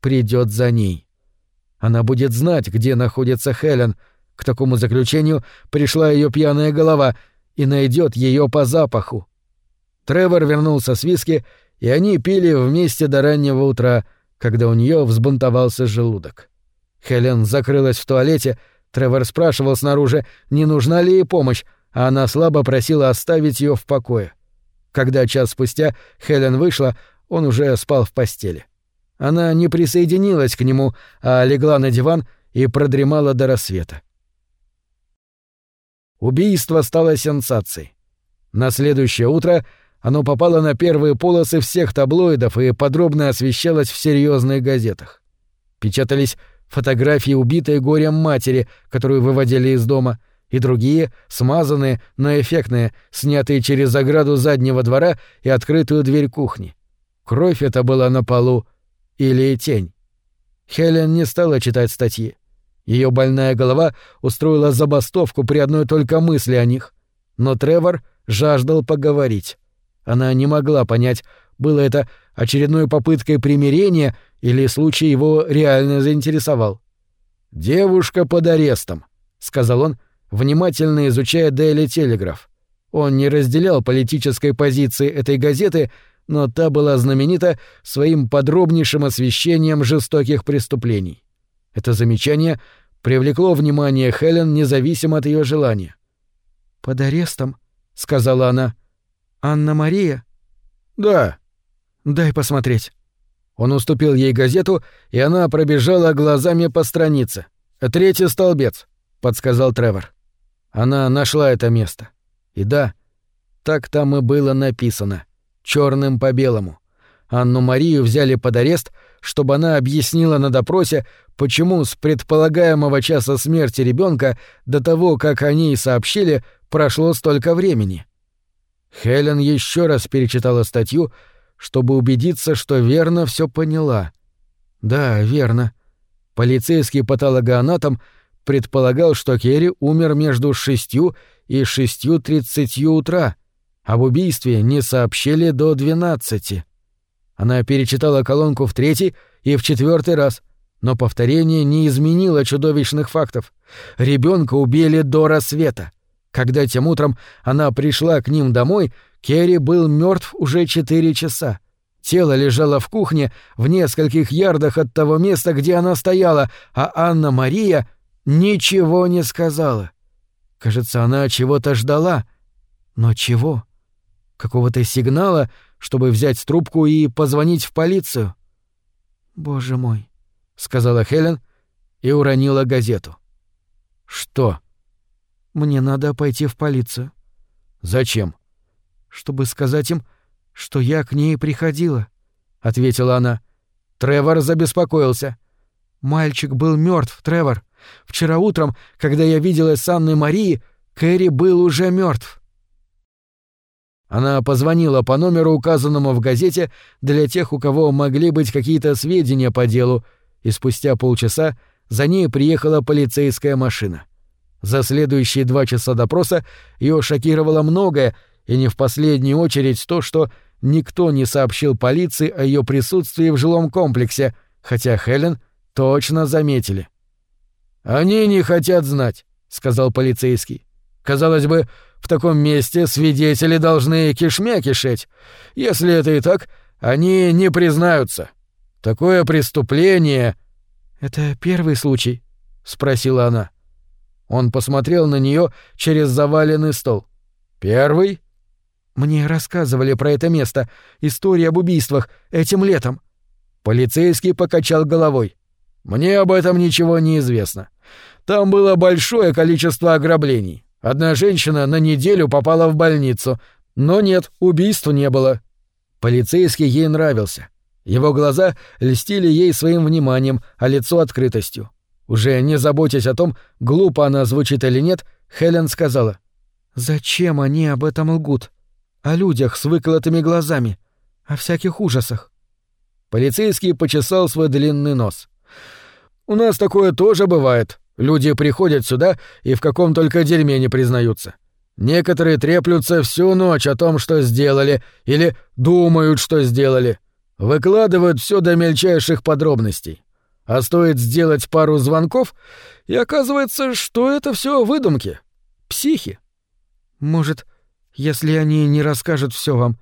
придет за ней. Она будет знать, где находится Хелен. К такому заключению пришла ее пьяная голова и найдет ее по запаху. Тревор вернулся с виски, и они пили вместе до раннего утра, когда у нее взбунтовался желудок. Хелен закрылась в туалете, Тревор спрашивал снаружи, не нужна ли ей помощь, а она слабо просила оставить ее в покое. Когда час спустя Хелен вышла, он уже спал в постели. Она не присоединилась к нему, а легла на диван и продремала до рассвета. Убийство стало сенсацией. На следующее утро оно попало на первые полосы всех таблоидов и подробно освещалось в серьезных газетах. Печатались фотографии убитой горем матери, которую выводили из дома, и другие, смазанные, но эффектные, снятые через ограду заднего двора и открытую дверь кухни. Кровь эта была на полу, или тень. Хелен не стала читать статьи. Ее больная голова устроила забастовку при одной только мысли о них. Но Тревор жаждал поговорить. Она не могла понять, было это очередной попыткой примирения или случай его реально заинтересовал. «Девушка под арестом», — сказал он, внимательно изучая Daily Telegraph. Он не разделял политической позиции этой газеты, но та была знаменита своим подробнейшим освещением жестоких преступлений. Это замечание привлекло внимание Хелен независимо от ее желания. «Под арестом», — сказала она. «Анна-Мария?» «Да». «Дай посмотреть». Он уступил ей газету, и она пробежала глазами по странице. «Третий столбец», — подсказал Тревор. Она нашла это место. И да, так там и было написано черным по белому. Анну-Марию взяли под арест, чтобы она объяснила на допросе, почему с предполагаемого часа смерти ребенка до того, как они сообщили, прошло столько времени. Хелен еще раз перечитала статью, чтобы убедиться, что верно все поняла. Да, верно. Полицейский патологоанатом предполагал, что Керри умер между шестью и шестью тридцатью утра. Об убийстве не сообщили до двенадцати. Она перечитала колонку в третий и в четвертый раз, но повторение не изменило чудовищных фактов. Ребенка убили до рассвета. Когда тем утром она пришла к ним домой, Керри был мертв уже четыре часа. Тело лежало в кухне в нескольких ярдах от того места, где она стояла, а Анна-Мария ничего не сказала. Кажется, она чего-то ждала. Но чего? Какого-то сигнала, чтобы взять трубку и позвонить в полицию? «Боже мой», — сказала Хелен и уронила газету. «Что?» Мне надо пойти в полицию. Зачем? Чтобы сказать им, что я к ней приходила, ответила она. Тревор забеспокоился. Мальчик был мертв, Тревор. Вчера утром, когда я виделась с Анной Марией, Кэрри был уже мертв. Она позвонила по номеру, указанному в газете, для тех, у кого могли быть какие-то сведения по делу, и спустя полчаса за ней приехала полицейская машина. За следующие два часа допроса ее шокировало многое, и не в последнюю очередь то, что никто не сообщил полиции о ее присутствии в жилом комплексе, хотя Хелен точно заметили. «Они не хотят знать», — сказал полицейский. «Казалось бы, в таком месте свидетели должны кишмя кишеть. Если это и так, они не признаются. Такое преступление...» «Это первый случай?» — спросила она. — он посмотрел на нее через заваленный стол. «Первый?» «Мне рассказывали про это место. История об убийствах. Этим летом». Полицейский покачал головой. «Мне об этом ничего не известно. Там было большое количество ограблений. Одна женщина на неделю попала в больницу. Но нет, убийств не было». Полицейский ей нравился. Его глаза льстили ей своим вниманием, а лицо — открытостью. Уже не заботясь о том, глупо она звучит или нет, Хелен сказала. «Зачем они об этом лгут? О людях с выколотыми глазами? О всяких ужасах?» Полицейский почесал свой длинный нос. «У нас такое тоже бывает. Люди приходят сюда и в каком только дерьме не признаются. Некоторые треплются всю ночь о том, что сделали, или думают, что сделали. Выкладывают все до мельчайших подробностей. А стоит сделать пару звонков, и оказывается, что это все выдумки. Психи. Может, если они не расскажут все вам,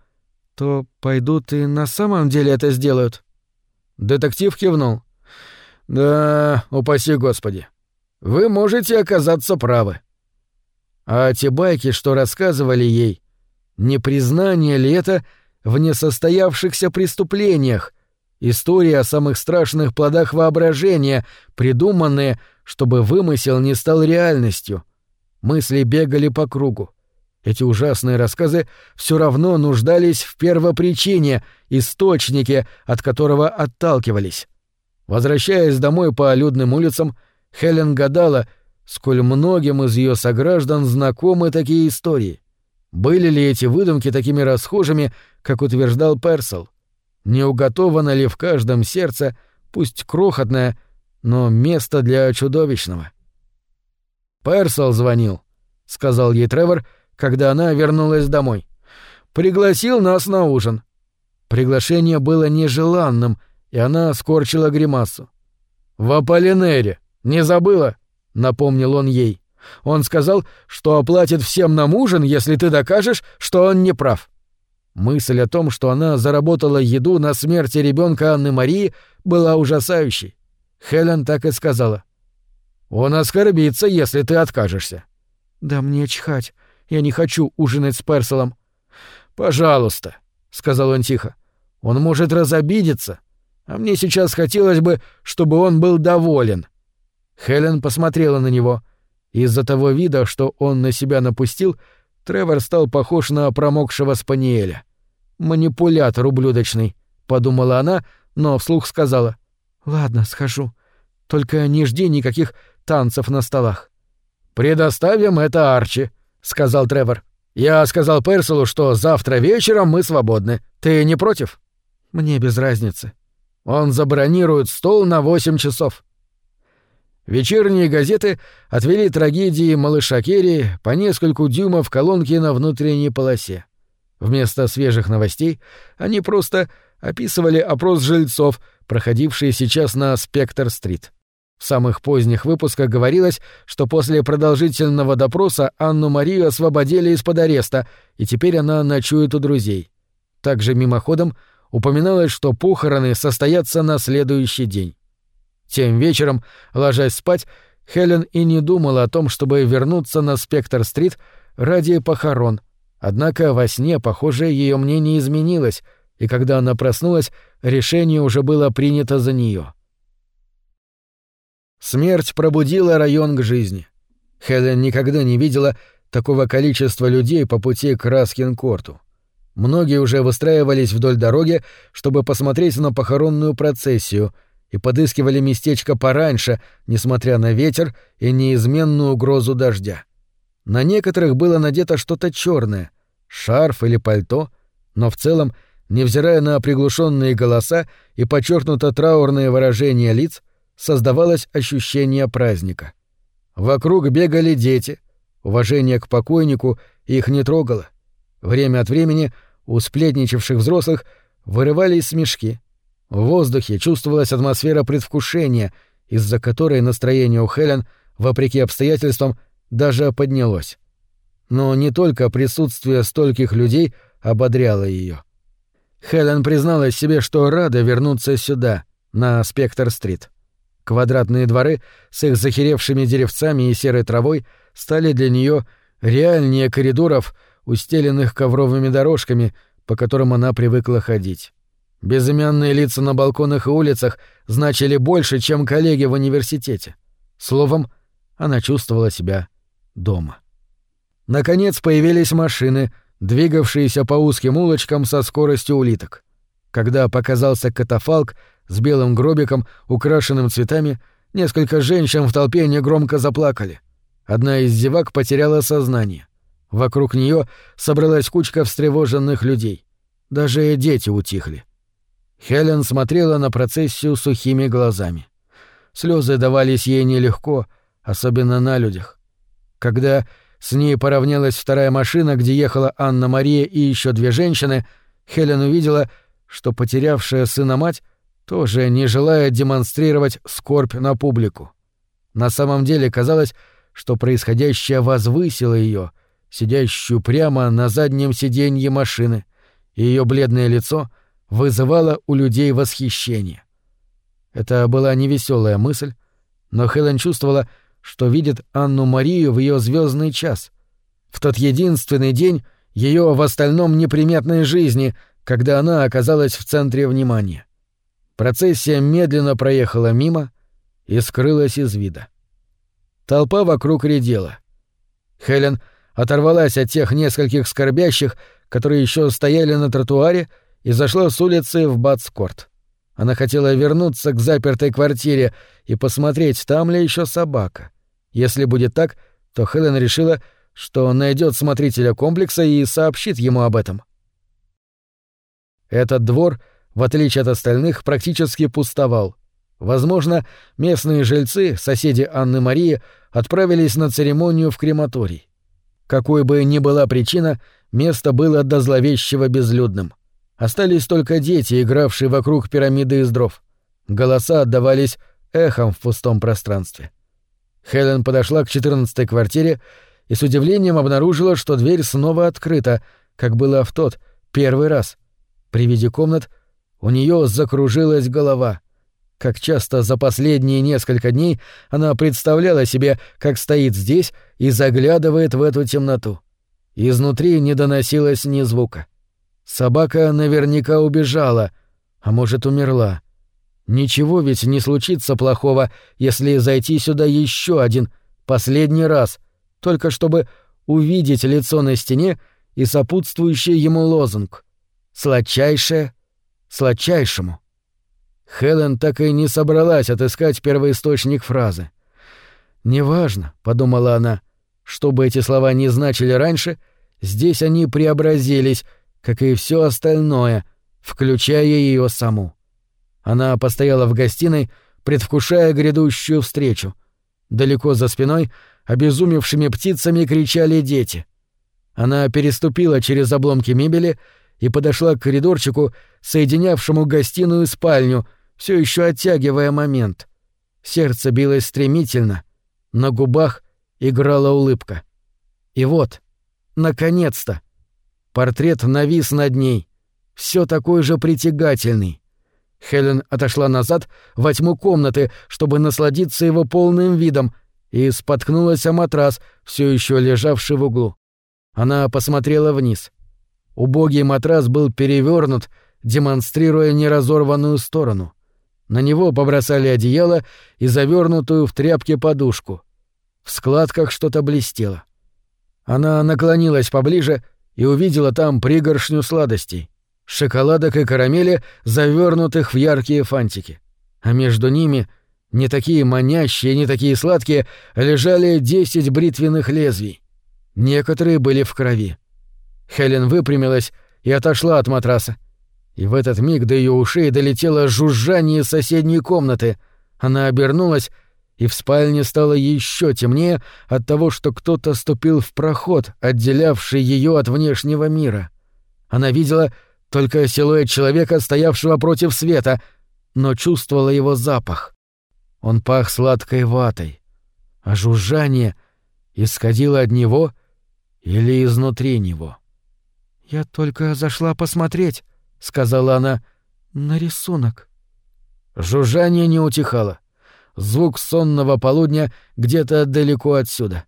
то пойдут и на самом деле это сделают. Детектив кивнул. Да, упаси господи. Вы можете оказаться правы. А те байки, что рассказывали ей, не признание ли это в несостоявшихся преступлениях, Истории о самых страшных плодах воображения, придуманные, чтобы вымысел не стал реальностью. Мысли бегали по кругу. Эти ужасные рассказы все равно нуждались в первопричине, источнике, от которого отталкивались. Возвращаясь домой по людным улицам, Хелен гадала, сколь многим из ее сограждан знакомы такие истории. Были ли эти выдумки такими расхожими, как утверждал Персел? не уготовано ли в каждом сердце, пусть крохотное, но место для чудовищного. «Персел звонил», — сказал ей Тревор, когда она вернулась домой. «Пригласил нас на ужин». Приглашение было нежеланным, и она скорчила гримасу. «В Аполлинере. Не забыла?» — напомнил он ей. Он сказал, что оплатит всем нам ужин, если ты докажешь, что он не прав. Мысль о том, что она заработала еду на смерти ребенка Анны Марии, была ужасающей. Хелен так и сказала. «Он оскорбится, если ты откажешься». «Да мне чхать. Я не хочу ужинать с Перселом». «Пожалуйста», — сказал он тихо. «Он может разобидеться, а мне сейчас хотелось бы, чтобы он был доволен». Хелен посмотрела на него. Из-за того вида, что он на себя напустил, Тревор стал похож на промокшего спаниеля. «Манипулятор ублюдочный», — подумала она, но вслух сказала. «Ладно, схожу. Только не жди никаких танцев на столах». «Предоставим это Арчи», — сказал Тревор. «Я сказал Перселу, что завтра вечером мы свободны. Ты не против?» «Мне без разницы». «Он забронирует стол на восемь часов». Вечерние газеты отвели трагедии малыша Керри по нескольку дюймов колонки на внутренней полосе. Вместо свежих новостей они просто описывали опрос жильцов, проходивший сейчас на Спектр-стрит. В самых поздних выпусках говорилось, что после продолжительного допроса Анну Марию освободили из-под ареста, и теперь она ночует у друзей. Также мимоходом упоминалось, что похороны состоятся на следующий день. Тем вечером, ложась спать, Хелен и не думала о том, чтобы вернуться на Спектр-стрит ради похорон. Однако во сне, похоже, ее мнение изменилось, и когда она проснулась, решение уже было принято за нее. Смерть пробудила район к жизни. Хелен никогда не видела такого количества людей по пути к Раскин-Корту. Многие уже выстраивались вдоль дороги, чтобы посмотреть на похоронную процессию, и подыскивали местечко пораньше, несмотря на ветер и неизменную угрозу дождя. На некоторых было надето что-то черное, шарф или пальто, но в целом, невзирая на приглушенные голоса и подчеркнуто траурные выражения лиц, создавалось ощущение праздника. Вокруг бегали дети, уважение к покойнику их не трогало. Время от времени у сплетничавших взрослых вырывались смешки. В воздухе чувствовалась атмосфера предвкушения, из-за которой настроение у Хелен, вопреки обстоятельствам, даже поднялось. Но не только присутствие стольких людей ободряло ее. Хелен призналась себе, что рада вернуться сюда, на Спектр-стрит. Квадратные дворы с их захеревшими деревцами и серой травой стали для нее реальнее коридоров, устеленных ковровыми дорожками, по которым она привыкла ходить. Безымянные лица на балконах и улицах значили больше, чем коллеги в университете. Словом, она чувствовала себя дома. Наконец появились машины, двигавшиеся по узким улочкам со скоростью улиток. Когда показался катафалк, с белым гробиком, украшенным цветами, несколько женщин в толпе негромко заплакали. Одна из зевак потеряла сознание. Вокруг нее собралась кучка встревоженных людей. Даже дети утихли. Хелен смотрела на процессию сухими глазами. Слезы давались ей нелегко, особенно на людях. Когда с ней поравнялась вторая машина, где ехала Анна-Мария и еще две женщины, Хелен увидела, что потерявшая сына мать тоже не желая демонстрировать скорбь на публику. На самом деле казалось, что происходящее возвысило ее, сидящую прямо на заднем сиденье машины, и ее бледное лицо вызывало у людей восхищение. Это была невеселая мысль, но Хелен чувствовала, что видит Анну Марию в ее звездный час, в тот единственный день ее в остальном неприметной жизни, когда она оказалась в центре внимания. Процессия медленно проехала мимо и скрылась из вида. Толпа вокруг редела. Хелен оторвалась от тех нескольких скорбящих, которые еще стояли на тротуаре, и зашла с улицы в Батскорт. Она хотела вернуться к запертой квартире и посмотреть, там ли еще собака. Если будет так, то Хелен решила, что найдет смотрителя комплекса и сообщит ему об этом. Этот двор — в отличие от остальных, практически пустовал. Возможно, местные жильцы, соседи Анны Марии, отправились на церемонию в крематорий. Какой бы ни была причина, место было до зловещего безлюдным. Остались только дети, игравшие вокруг пирамиды из дров. Голоса отдавались эхом в пустом пространстве. Хелен подошла к четырнадцатой квартире и с удивлением обнаружила, что дверь снова открыта, как было в тот, первый раз. При виде комнат у нее закружилась голова. Как часто за последние несколько дней она представляла себе, как стоит здесь и заглядывает в эту темноту. Изнутри не доносилось ни звука. Собака наверняка убежала, а может, умерла. Ничего ведь не случится плохого, если зайти сюда еще один, последний раз, только чтобы увидеть лицо на стене и сопутствующий ему лозунг. «Сладчайшее сладчайшему. Хелен так и не собралась отыскать первоисточник фразы. «Неважно», — подумала она, — «что бы эти слова ни значили раньше, здесь они преобразились, как и все остальное, включая ее саму». Она постояла в гостиной, предвкушая грядущую встречу. Далеко за спиной обезумевшими птицами кричали дети. Она переступила через обломки мебели и подошла к коридорчику, соединявшему гостиную и спальню, все еще оттягивая момент. Сердце билось стремительно, на губах играла улыбка. И вот, наконец-то, портрет навис над ней, все такой же притягательный. Хелен отошла назад во тьму комнаты, чтобы насладиться его полным видом, и споткнулась о матрас, все еще лежавший в углу. Она посмотрела вниз. Убогий матрас был перевернут, демонстрируя неразорванную сторону. На него побросали одеяло и завернутую в тряпки подушку. В складках что-то блестело. Она наклонилась поближе и увидела там пригоршню сладостей. Шоколадок и карамели, завернутых в яркие фантики. А между ними, не такие манящие, не такие сладкие, лежали десять бритвенных лезвий. Некоторые были в крови. Хелен выпрямилась и отошла от матраса. И в этот миг до ее ушей долетело жужжание соседней комнаты. Она обернулась, и в спальне стало еще темнее от того, что кто-то ступил в проход, отделявший ее от внешнего мира. Она видела только силуэт человека, стоявшего против света, но чувствовала его запах. Он пах сладкой ватой, а жужжание исходило от него или изнутри него. «Я только зашла посмотреть», — сказала она, — «на рисунок». Жужжание не утихало. Звук сонного полудня где-то далеко отсюда.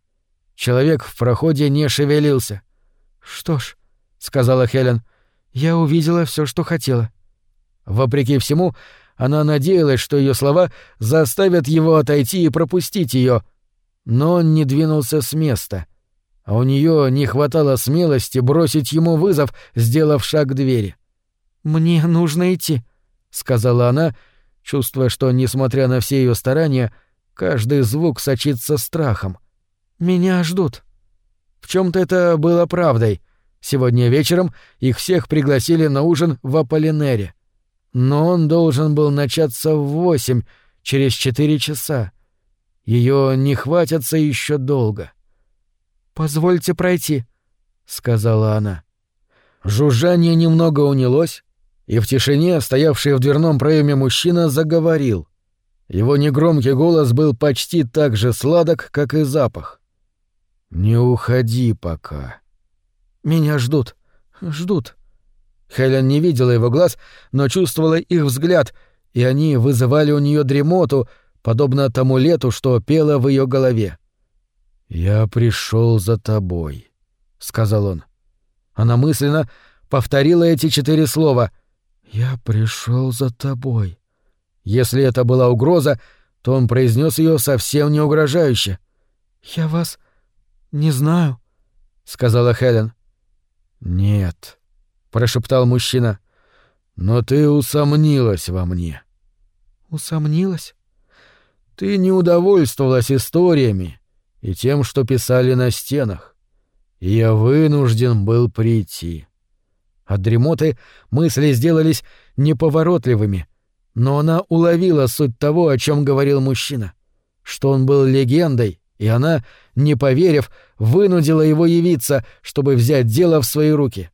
Человек в проходе не шевелился. «Что ж», — сказала Хелен, — «я увидела все, что хотела». Вопреки всему, она надеялась, что ее слова заставят его отойти и пропустить ее, но он не двинулся с места, а у нее не хватало смелости бросить ему вызов, сделав шаг к двери. «Мне нужно идти», — сказала она, чувствуя, что, несмотря на все ее старания, каждый звук сочится страхом. «Меня ждут». В чем то это было правдой. Сегодня вечером их всех пригласили на ужин в Аполлинере. Но он должен был начаться в восемь, через четыре часа. Ее не хватится еще долго. «Позвольте пройти», — сказала она. Жужжание немного унялось, и в тишине, стоявший в дверном проеме мужчина, заговорил. Его негромкий голос был почти так же сладок, как и запах. «Не уходи пока». «Меня ждут. Ждут». Хелен не видела его глаз, но чувствовала их взгляд, и они вызывали у нее дремоту, подобно тому лету, что пело в ее голове. «Я пришел за тобой», — сказал он. Она мысленно повторила эти четыре слова — «Я пришел за тобой». Если это была угроза, то он произнес ее совсем не угрожающе. «Я вас не знаю», — сказала Хелен. «Нет», — прошептал мужчина. «Но ты усомнилась во мне». «Усомнилась?» «Ты не удовольствовалась историями и тем, что писали на стенах. И я вынужден был прийти. От дремоты мысли сделались неповоротливыми, но она уловила суть того, о чем говорил мужчина. Что он был легендой, и она, не поверив, вынудила его явиться, чтобы взять дело в свои руки.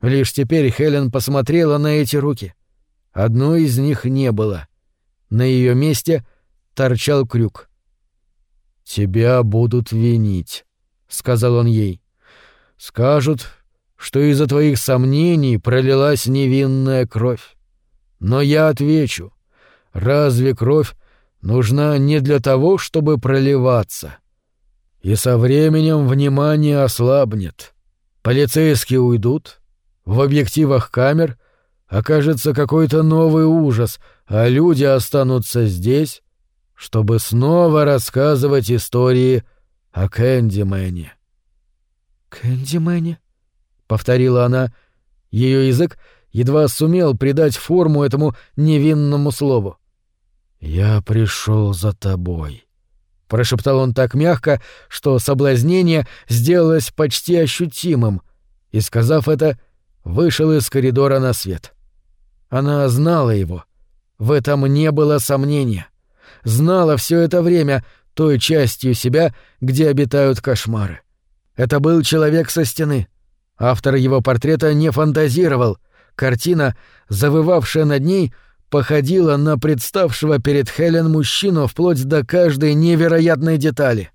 Лишь теперь Хелен посмотрела на эти руки. Одной из них не было. На ее месте торчал крюк. «Тебя будут винить», — сказал он ей. «Скажут, что из-за твоих сомнений пролилась невинная кровь. Но я отвечу, разве кровь нужна не для того, чтобы проливаться? И со временем внимание ослабнет. Полицейские уйдут, в объективах камер окажется какой-то новый ужас, а люди останутся здесь, чтобы снова рассказывать истории о Кэндимене. «Кэндимене?» Повторила она. Ее язык едва сумел придать форму этому невинному слову. «Я пришел за тобой», — прошептал он так мягко, что соблазнение сделалось почти ощутимым, и, сказав это, вышел из коридора на свет. Она знала его. В этом не было сомнения. Знала все это время той частью себя, где обитают кошмары. Это был человек со стены. Автор его портрета не фантазировал. Картина, завывавшая над ней, походила на представшего перед Хелен мужчину вплоть до каждой невероятной детали.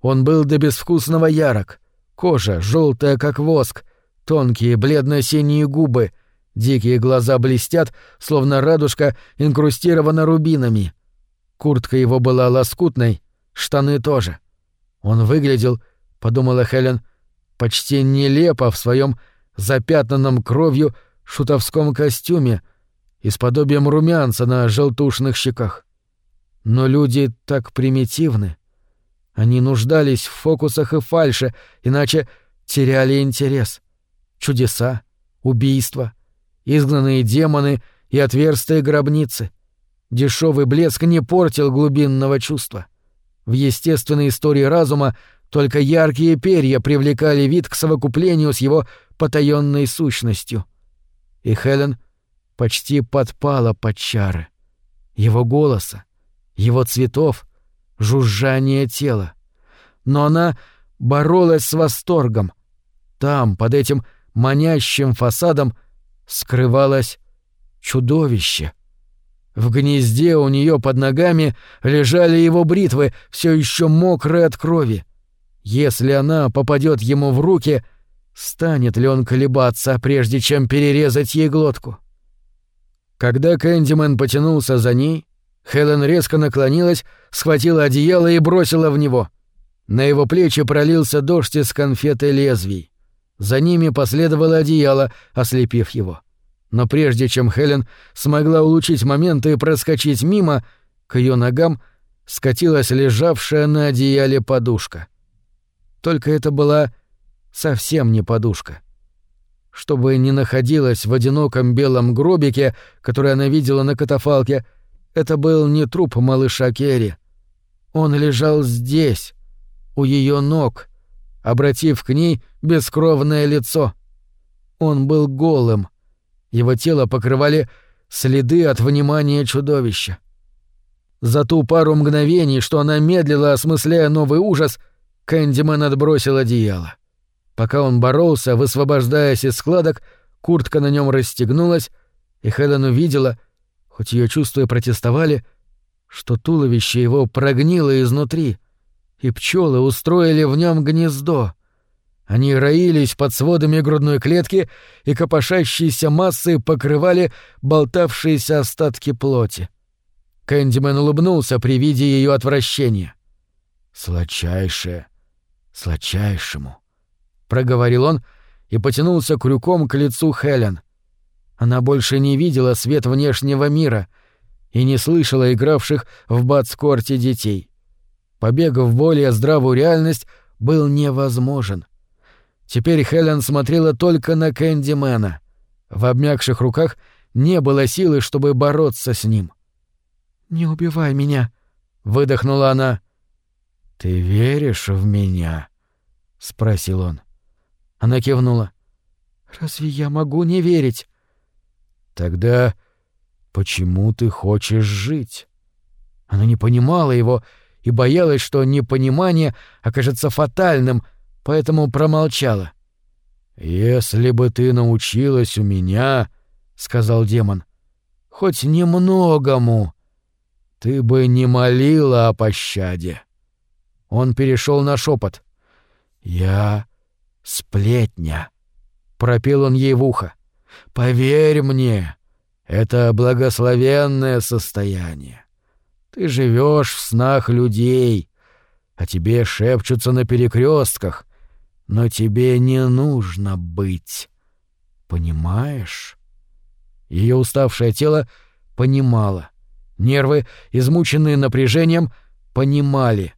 Он был до безвкусного ярок. Кожа, желтая как воск, тонкие бледно-синие губы, дикие глаза блестят, словно радужка инкрустирована рубинами. Куртка его была лоскутной, штаны тоже. Он выглядел, — подумала Хелен, — почти нелепо в своем запятнанном кровью шутовском костюме и с подобием румянца на желтушных щеках. Но люди так примитивны. Они нуждались в фокусах и фальше, иначе теряли интерес. Чудеса, убийства, изгнанные демоны и отверстые гробницы. Дешевый блеск не портил глубинного чувства. В естественной истории разума только яркие перья привлекали вид к совокуплению с его потаенной сущностью. И Хелен почти подпала под чары. Его голоса, его цветов, жужжание тела. Но она боролась с восторгом. Там, под этим манящим фасадом, скрывалось чудовище. В гнезде у нее под ногами лежали его бритвы, все еще мокрые от крови. Если она попадет ему в руки, станет ли он колебаться, прежде чем перерезать ей глотку? Когда Кэндимен потянулся за ней, Хелен резко наклонилась, схватила одеяло и бросила в него. На его плечи пролился дождь из конфеты лезвий. За ними последовало одеяло, ослепив его. Но прежде чем Хелен смогла улучшить момент и проскочить мимо, к ее ногам скатилась лежавшая на одеяле подушка — только это была совсем не подушка. Чтобы не находилась в одиноком белом гробике, который она видела на катафалке, это был не труп малыша Керри. Он лежал здесь, у ее ног, обратив к ней бескровное лицо. Он был голым. Его тело покрывали следы от внимания чудовища. За ту пару мгновений, что она медлила, осмысляя новый ужас, Кэндиман отбросил одеяло. Пока он боролся, высвобождаясь из складок, куртка на нем расстегнулась, и Хелен увидела, хоть ее чувства и протестовали, что туловище его прогнило изнутри, и пчелы устроили в нем гнездо. Они роились под сводами грудной клетки, и копошащиеся массы покрывали болтавшиеся остатки плоти. Кэндимен улыбнулся при виде ее отвращения. «Сладчайшее», сладчайшему», — проговорил он и потянулся крюком к лицу Хелен. Она больше не видела свет внешнего мира и не слышала игравших в Батскорте детей. Побег в более здравую реальность был невозможен. Теперь Хелен смотрела только на Кэндимена. В обмякших руках не было силы, чтобы бороться с ним. «Не убивай меня», — выдохнула она. «Ты веришь в меня?» — спросил он. Она кивнула. «Разве я могу не верить?» «Тогда почему ты хочешь жить?» Она не понимала его и боялась, что непонимание окажется фатальным, поэтому промолчала. «Если бы ты научилась у меня, — сказал демон, — хоть немногому, ты бы не молила о пощаде». Он перешел на шепот. «Я сплетня», — пропел он ей в ухо. «Поверь мне, это благословенное состояние. Ты живешь в снах людей, а тебе шепчутся на перекрестках, но тебе не нужно быть. Понимаешь?» Ее уставшее тело понимало. Нервы, измученные напряжением, понимали.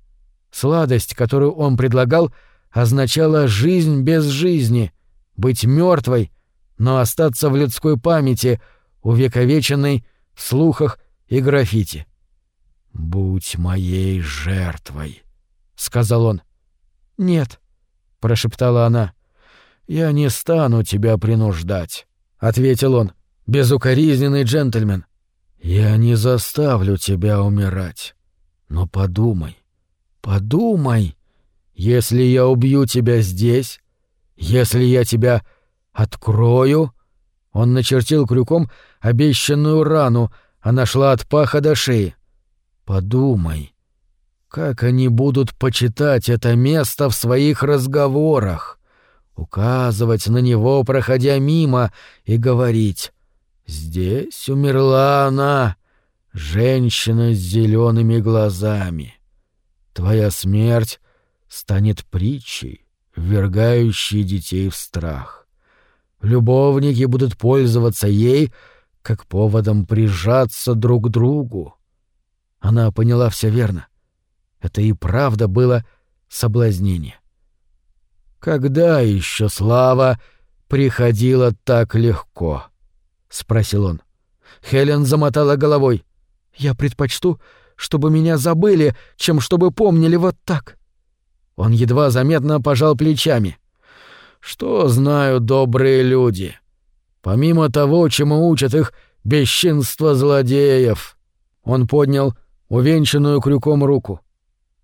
Сладость, которую он предлагал, означала жизнь без жизни, быть мертвой, но остаться в людской памяти, увековеченной в слухах и граффити. «Будь моей жертвой», — сказал он. «Нет», — прошептала она. «Я не стану тебя принуждать», — ответил он, безукоризненный джентльмен. «Я не заставлю тебя умирать. Но подумай, подумай, если я убью тебя здесь, если я тебя открою...» Он начертил крюком обещанную рану, она шла от паха до шеи. «Подумай, как они будут почитать это место в своих разговорах, указывать на него, проходя мимо, и говорить «Здесь умерла она, женщина с зелеными глазами. Твоя смерть станет притчей, ввергающей детей в страх. Любовники будут пользоваться ей как поводом прижаться друг к другу. Она поняла все верно. Это и правда было соблазнение. «Когда еще слава приходила так легко?» — спросил он. Хелен замотала головой. «Я предпочту, чтобы меня забыли, чем чтобы помнили вот так». Он едва заметно пожал плечами. «Что знают добрые люди? Помимо того, чему учат их бесчинство злодеев». Он поднял увенчанную крюком руку.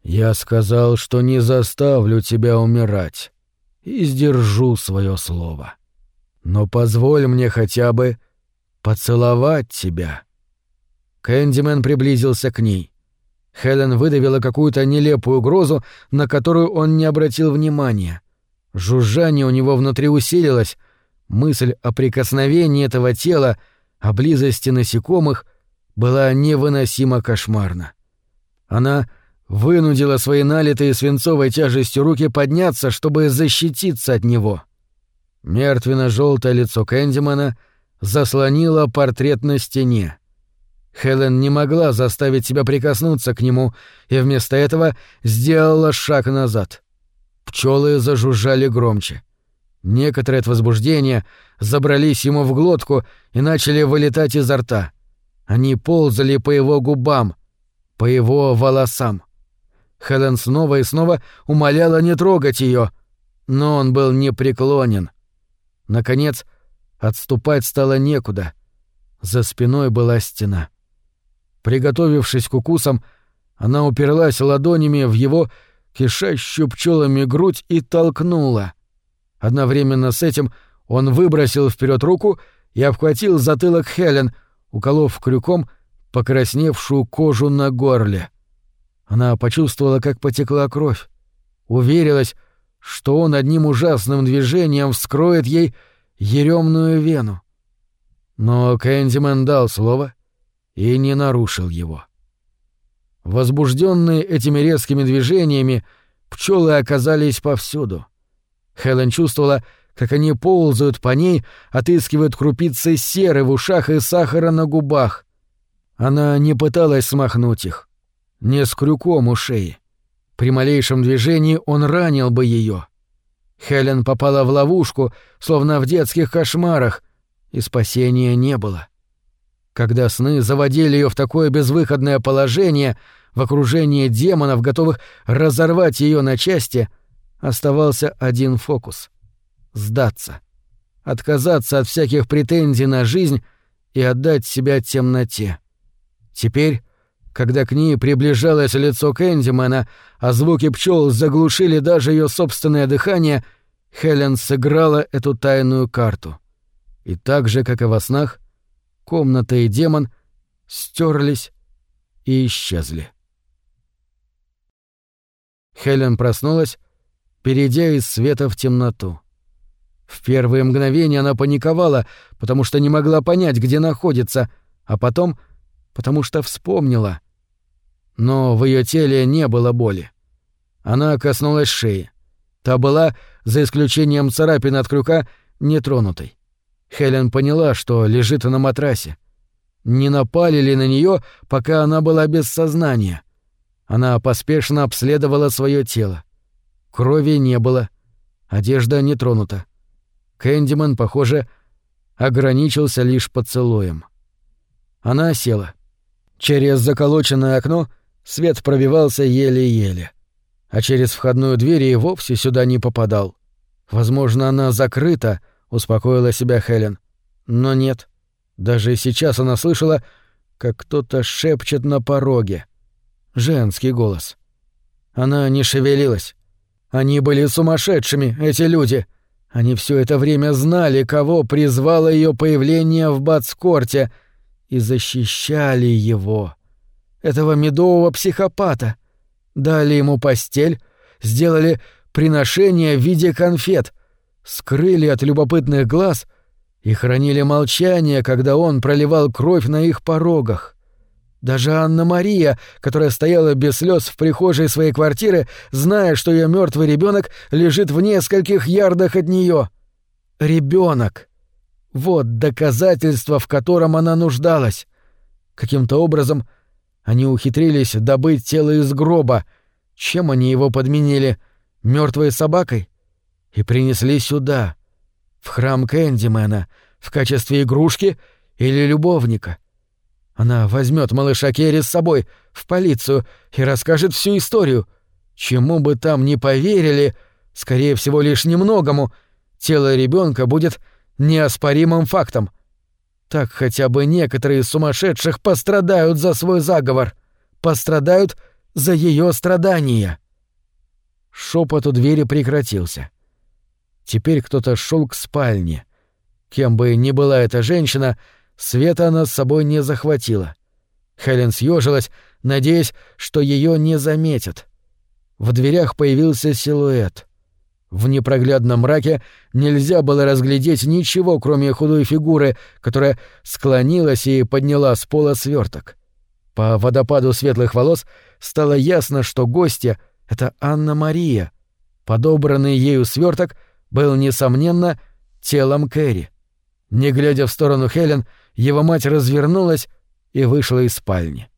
«Я сказал, что не заставлю тебя умирать и сдержу свое слово. Но позволь мне хотя бы поцеловать тебя». Кэндимен приблизился к ней. Хелен выдавила какую-то нелепую угрозу, на которую он не обратил внимания. Жужжание у него внутри усилилось, мысль о прикосновении этого тела, о близости насекомых была невыносимо кошмарна. Она вынудила свои налитые свинцовой тяжестью руки подняться, чтобы защититься от него. Мертвенно-желтое лицо Кэндимана заслонило портрет на стене. Хелен не могла заставить себя прикоснуться к нему и вместо этого сделала шаг назад. Пчелы зажужжали громче. Некоторые от возбуждения забрались ему в глотку и начали вылетать изо рта. Они ползали по его губам, по его волосам. Хелен снова и снова умоляла не трогать ее, но он был непреклонен. Наконец, отступать стало некуда. За спиной была стена. Приготовившись к укусам, она уперлась ладонями в его кишащую пчелами грудь и толкнула. Одновременно с этим он выбросил вперед руку и обхватил затылок Хелен, уколов крюком покрасневшую кожу на горле. Она почувствовала, как потекла кровь, уверилась, что он одним ужасным движением вскроет ей еремную вену. Но Кэндиман дал слово, и не нарушил его. Возбужденные этими резкими движениями, пчелы оказались повсюду. Хелен чувствовала, как они ползают по ней, отыскивают крупицы серы в ушах и сахара на губах. Она не пыталась смахнуть их, не с крюком у шеи. При малейшем движении он ранил бы ее. Хелен попала в ловушку, словно в детских кошмарах, и спасения не было. — когда сны заводили ее в такое безвыходное положение, в окружении демонов, готовых разорвать ее на части, оставался один фокус — сдаться, отказаться от всяких претензий на жизнь и отдать себя темноте. Теперь, когда к ней приближалось лицо Кэндимана, а звуки пчел заглушили даже ее собственное дыхание, Хелен сыграла эту тайную карту. И так же, как и во снах, комната и демон стерлись и исчезли. Хелен проснулась, перейдя из света в темноту. В первые мгновения она паниковала, потому что не могла понять, где находится, а потом потому что вспомнила. Но в ее теле не было боли. Она коснулась шеи. Та была, за исключением царапин от крюка, нетронутой. Хелен поняла, что лежит на матрасе. Не напали ли на нее, пока она была без сознания? Она поспешно обследовала свое тело. Крови не было. Одежда не тронута. Кэндиман, похоже, ограничился лишь поцелуем. Она села. Через заколоченное окно свет пробивался еле-еле, а через входную дверь и вовсе сюда не попадал. Возможно, она закрыта, успокоила себя Хелен. Но нет. Даже сейчас она слышала, как кто-то шепчет на пороге. Женский голос. Она не шевелилась. Они были сумасшедшими, эти люди. Они все это время знали, кого призвало ее появление в Бацкорте, и защищали его. Этого медового психопата. Дали ему постель, сделали приношение в виде конфет, скрыли от любопытных глаз и хранили молчание, когда он проливал кровь на их порогах. Даже Анна-Мария, которая стояла без слез в прихожей своей квартиры, зная, что ее мертвый ребенок лежит в нескольких ярдах от нее. Ребенок. Вот доказательство, в котором она нуждалась. Каким-то образом они ухитрились добыть тело из гроба. Чем они его подменили? Мертвой собакой? И принесли сюда, в храм Кэндимена, в качестве игрушки или любовника. — она возьмет малыша Керри с собой в полицию и расскажет всю историю. Чему бы там ни поверили, скорее всего, лишь немногому, тело ребенка будет неоспоримым фактом. Так хотя бы некоторые из сумасшедших пострадают за свой заговор, пострадают за ее страдания. Шепот у двери прекратился. Теперь кто-то шел к спальне. Кем бы ни была эта женщина, Света она с собой не захватила. Хелен съежилась, надеясь, что ее не заметят. В дверях появился силуэт. В непроглядном мраке нельзя было разглядеть ничего, кроме худой фигуры, которая склонилась и подняла с пола сверток. По водопаду светлых волос стало ясно, что гостья — это Анна-Мария. Подобранный ею сверток был, несомненно, телом Кэрри. Не глядя в сторону Хелен, его мать развернулась и вышла из спальни.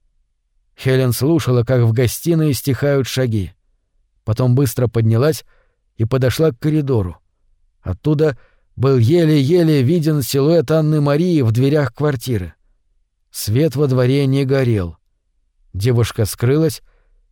Хелен слушала, как в гостиной стихают шаги. Потом быстро поднялась и подошла к коридору. Оттуда был еле-еле виден силуэт Анны Марии в дверях квартиры. Свет во дворе не горел. Девушка скрылась,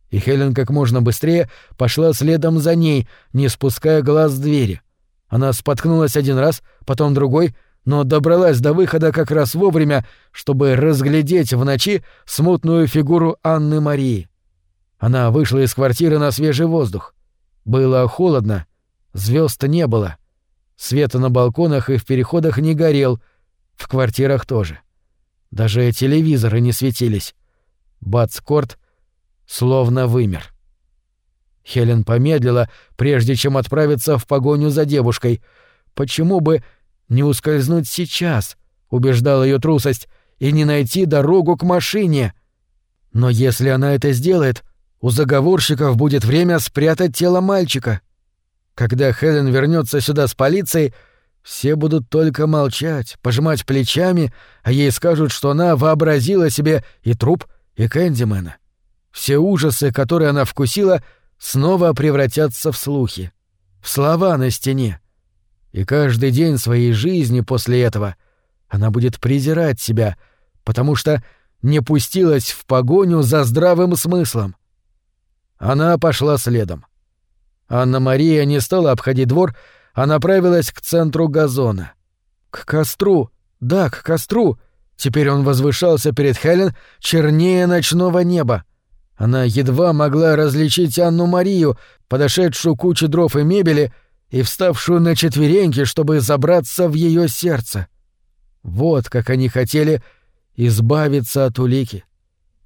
и Хелен как можно быстрее пошла следом за ней, не спуская глаз с двери. Она споткнулась один раз, потом другой — но добралась до выхода как раз вовремя, чтобы разглядеть в ночи смутную фигуру Анны Марии. Она вышла из квартиры на свежий воздух. Было холодно, звезд не было. Света на балконах и в переходах не горел, в квартирах тоже. Даже телевизоры не светились. Бацкорт словно вымер. Хелен помедлила, прежде чем отправиться в погоню за девушкой. Почему бы не ускользнуть сейчас, убеждала ее трусость, и не найти дорогу к машине. Но если она это сделает, у заговорщиков будет время спрятать тело мальчика. Когда Хелен вернется сюда с полицией, все будут только молчать, пожимать плечами, а ей скажут, что она вообразила себе и труп, и Кэндимена. Все ужасы, которые она вкусила, снова превратятся в слухи, в слова на стене. И каждый день своей жизни после этого она будет презирать себя, потому что не пустилась в погоню за здравым смыслом. Она пошла следом. Анна-Мария не стала обходить двор, а направилась к центру газона. К костру, да, к костру. Теперь он возвышался перед Хелен чернее ночного неба. Она едва могла различить Анну-Марию, подошедшую к куче дров и мебели, и вставшую на четвереньки, чтобы забраться в ее сердце. Вот как они хотели избавиться от улики.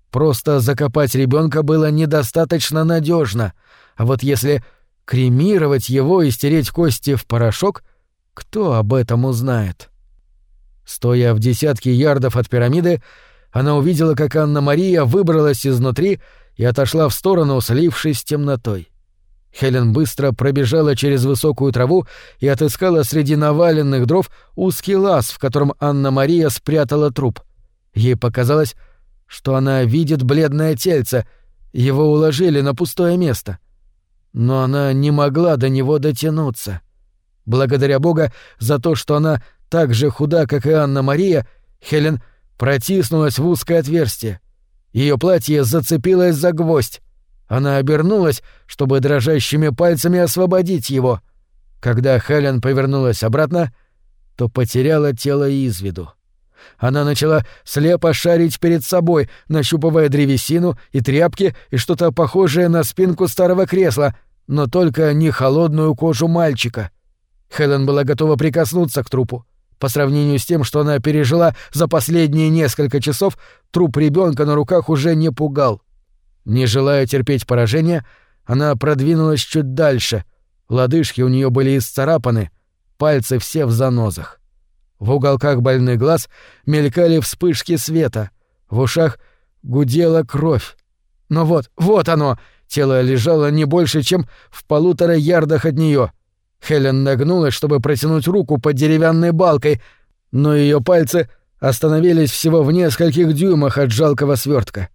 Просто закопать ребенка было недостаточно надежно, а вот если кремировать его и стереть кости в порошок, кто об этом узнает? Стоя в десятке ярдов от пирамиды, она увидела, как Анна-Мария выбралась изнутри и отошла в сторону, слившись с темнотой. Хелен быстро пробежала через высокую траву и отыскала среди наваленных дров узкий лаз, в котором Анна-Мария спрятала труп. Ей показалось, что она видит бледное тельце, его уложили на пустое место. Но она не могла до него дотянуться. Благодаря Бога за то, что она так же худа, как и Анна-Мария, Хелен протиснулась в узкое отверстие. Ее платье зацепилось за гвоздь. Она обернулась, чтобы дрожащими пальцами освободить его. Когда Хелен повернулась обратно, то потеряла тело из виду. Она начала слепо шарить перед собой, нащупывая древесину и тряпки и что-то похожее на спинку старого кресла, но только не холодную кожу мальчика. Хелен была готова прикоснуться к трупу. По сравнению с тем, что она пережила за последние несколько часов, труп ребенка на руках уже не пугал. Не желая терпеть поражения, она продвинулась чуть дальше. Лодыжки у нее были исцарапаны, пальцы все в занозах. В уголках больных глаз мелькали вспышки света, в ушах гудела кровь. Но вот, вот оно! Тело лежало не больше, чем в полутора ярдах от нее. Хелен нагнулась, чтобы протянуть руку под деревянной балкой, но ее пальцы остановились всего в нескольких дюймах от жалкого свертка.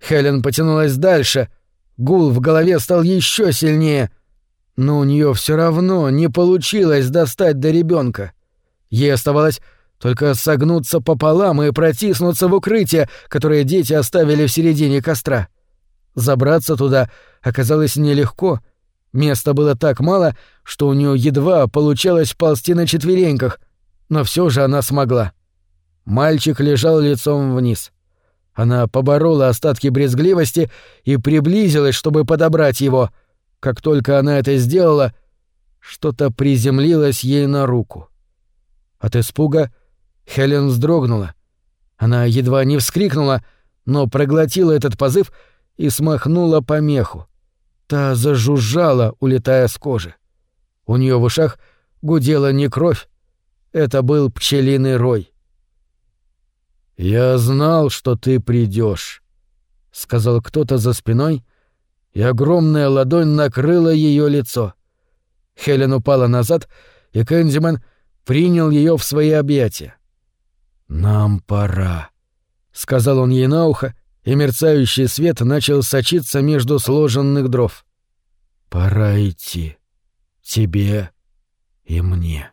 Хелен потянулась дальше. Гул в голове стал еще сильнее. Но у нее все равно не получилось достать до ребенка. Ей оставалось только согнуться пополам и протиснуться в укрытие, которое дети оставили в середине костра. Забраться туда оказалось нелегко. Места было так мало, что у нее едва получалось ползти на четвереньках, но все же она смогла. Мальчик лежал лицом вниз. Она поборола остатки брезгливости и приблизилась, чтобы подобрать его. Как только она это сделала, что-то приземлилось ей на руку. От испуга Хелен вздрогнула. Она едва не вскрикнула, но проглотила этот позыв и смахнула помеху. Та зажужжала, улетая с кожи. У нее в ушах гудела не кровь, это был пчелиный рой. «Я знал, что ты придешь, сказал кто-то за спиной, и огромная ладонь накрыла ее лицо. Хелен упала назад, и Кэндиман — принял ее в свои объятия. «Нам пора», — сказал он ей на ухо, и мерцающий свет начал сочиться между сложенных дров. «Пора идти. Тебе и мне».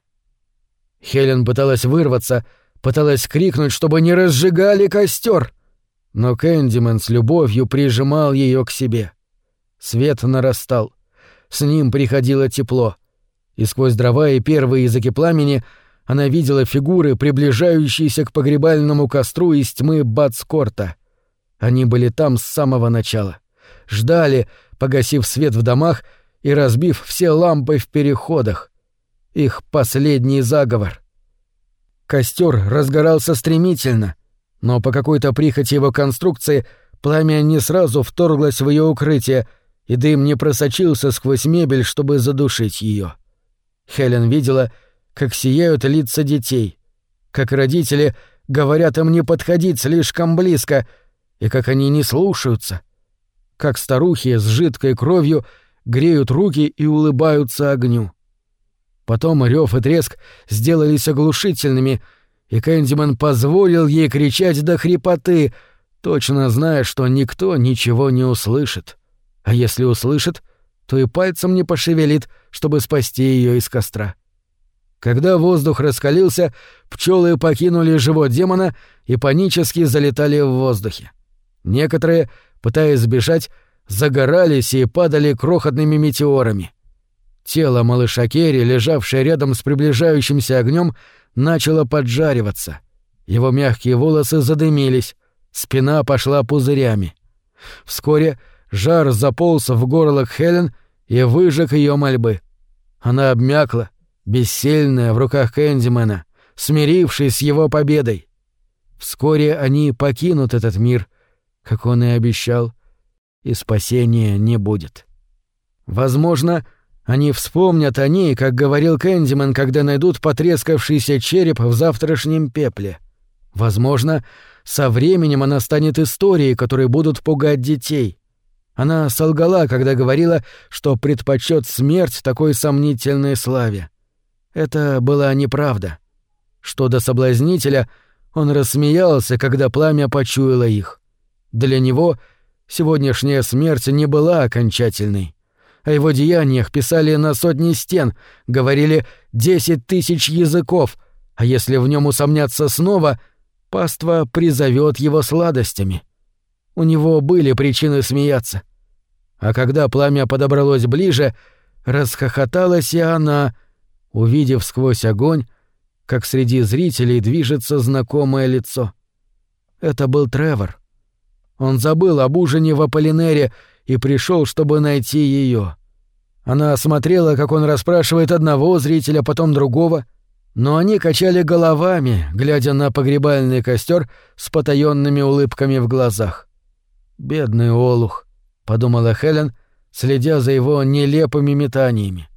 Хелен пыталась вырваться, пыталась крикнуть, чтобы не разжигали костер, но Кэндиман с любовью прижимал ее к себе. Свет нарастал. С ним приходило тепло — и сквозь дрова и первые языки пламени она видела фигуры, приближающиеся к погребальному костру из тьмы Бацкорта. Они были там с самого начала. Ждали, погасив свет в домах и разбив все лампы в переходах. Их последний заговор. Костер разгорался стремительно, но по какой-то прихоти его конструкции пламя не сразу вторглось в ее укрытие, и дым не просочился сквозь мебель, чтобы задушить ее. Хелен видела, как сияют лица детей, как родители говорят им не подходить слишком близко, и как они не слушаются, как старухи с жидкой кровью греют руки и улыбаются огню. Потом рев и треск сделались оглушительными, и Кэндиман позволил ей кричать до хрипоты, точно зная, что никто ничего не услышит. А если услышит — то и пальцем не пошевелит, чтобы спасти ее из костра. Когда воздух раскалился, пчелы покинули живот демона и панически залетали в воздухе. Некоторые, пытаясь сбежать, загорались и падали крохотными метеорами. Тело малыша Керри, лежавшее рядом с приближающимся огнем, начало поджариваться. Его мягкие волосы задымились, спина пошла пузырями. Вскоре Жар заполз в горло Хелен и выжег ее мольбы. Она обмякла, бессильная в руках Кэндимена, смирившись с его победой. Вскоре они покинут этот мир, как он и обещал, и спасения не будет. Возможно, они вспомнят о ней, как говорил Кэндимен, когда найдут потрескавшийся череп в завтрашнем пепле. Возможно, со временем она станет историей, которые будут пугать детей. Она солгала, когда говорила, что предпочет смерть такой сомнительной славе. Это была неправда. Что до соблазнителя, он рассмеялся, когда пламя почуяло их. Для него сегодняшняя смерть не была окончательной. О его деяниях писали на сотни стен, говорили «десять тысяч языков», А если в нем усомнятся снова, паства призовет его сладостями. У него были причины смеяться. А когда пламя подобралось ближе, расхохоталась и она, увидев сквозь огонь, как среди зрителей движется знакомое лицо. Это был Тревор. Он забыл об ужине в Аполлинере и пришел, чтобы найти ее. Она осмотрела, как он расспрашивает одного зрителя, потом другого, но они качали головами, глядя на погребальный костер с потаенными улыбками в глазах. «Бедный Олух», — подумала Хелен, следя за его нелепыми метаниями.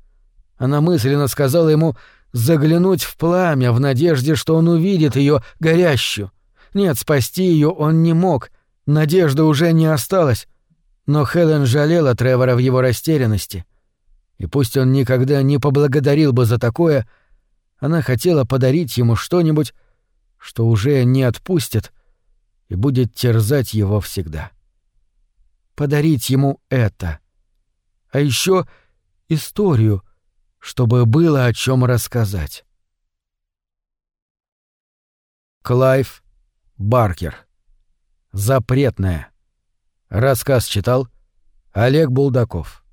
Она мысленно сказала ему заглянуть в пламя в надежде, что он увидит ее горящую. Нет, спасти ее он не мог, надежды уже не осталось. Но Хелен жалела Тревора в его растерянности — и пусть он никогда не поблагодарил бы за такое, она хотела подарить ему что-нибудь, что уже не отпустит и будет терзать его всегда. Подарить ему это. А еще историю, чтобы было о чем рассказать. Клайв Баркер. Запретная. Рассказ читал Олег Булдаков.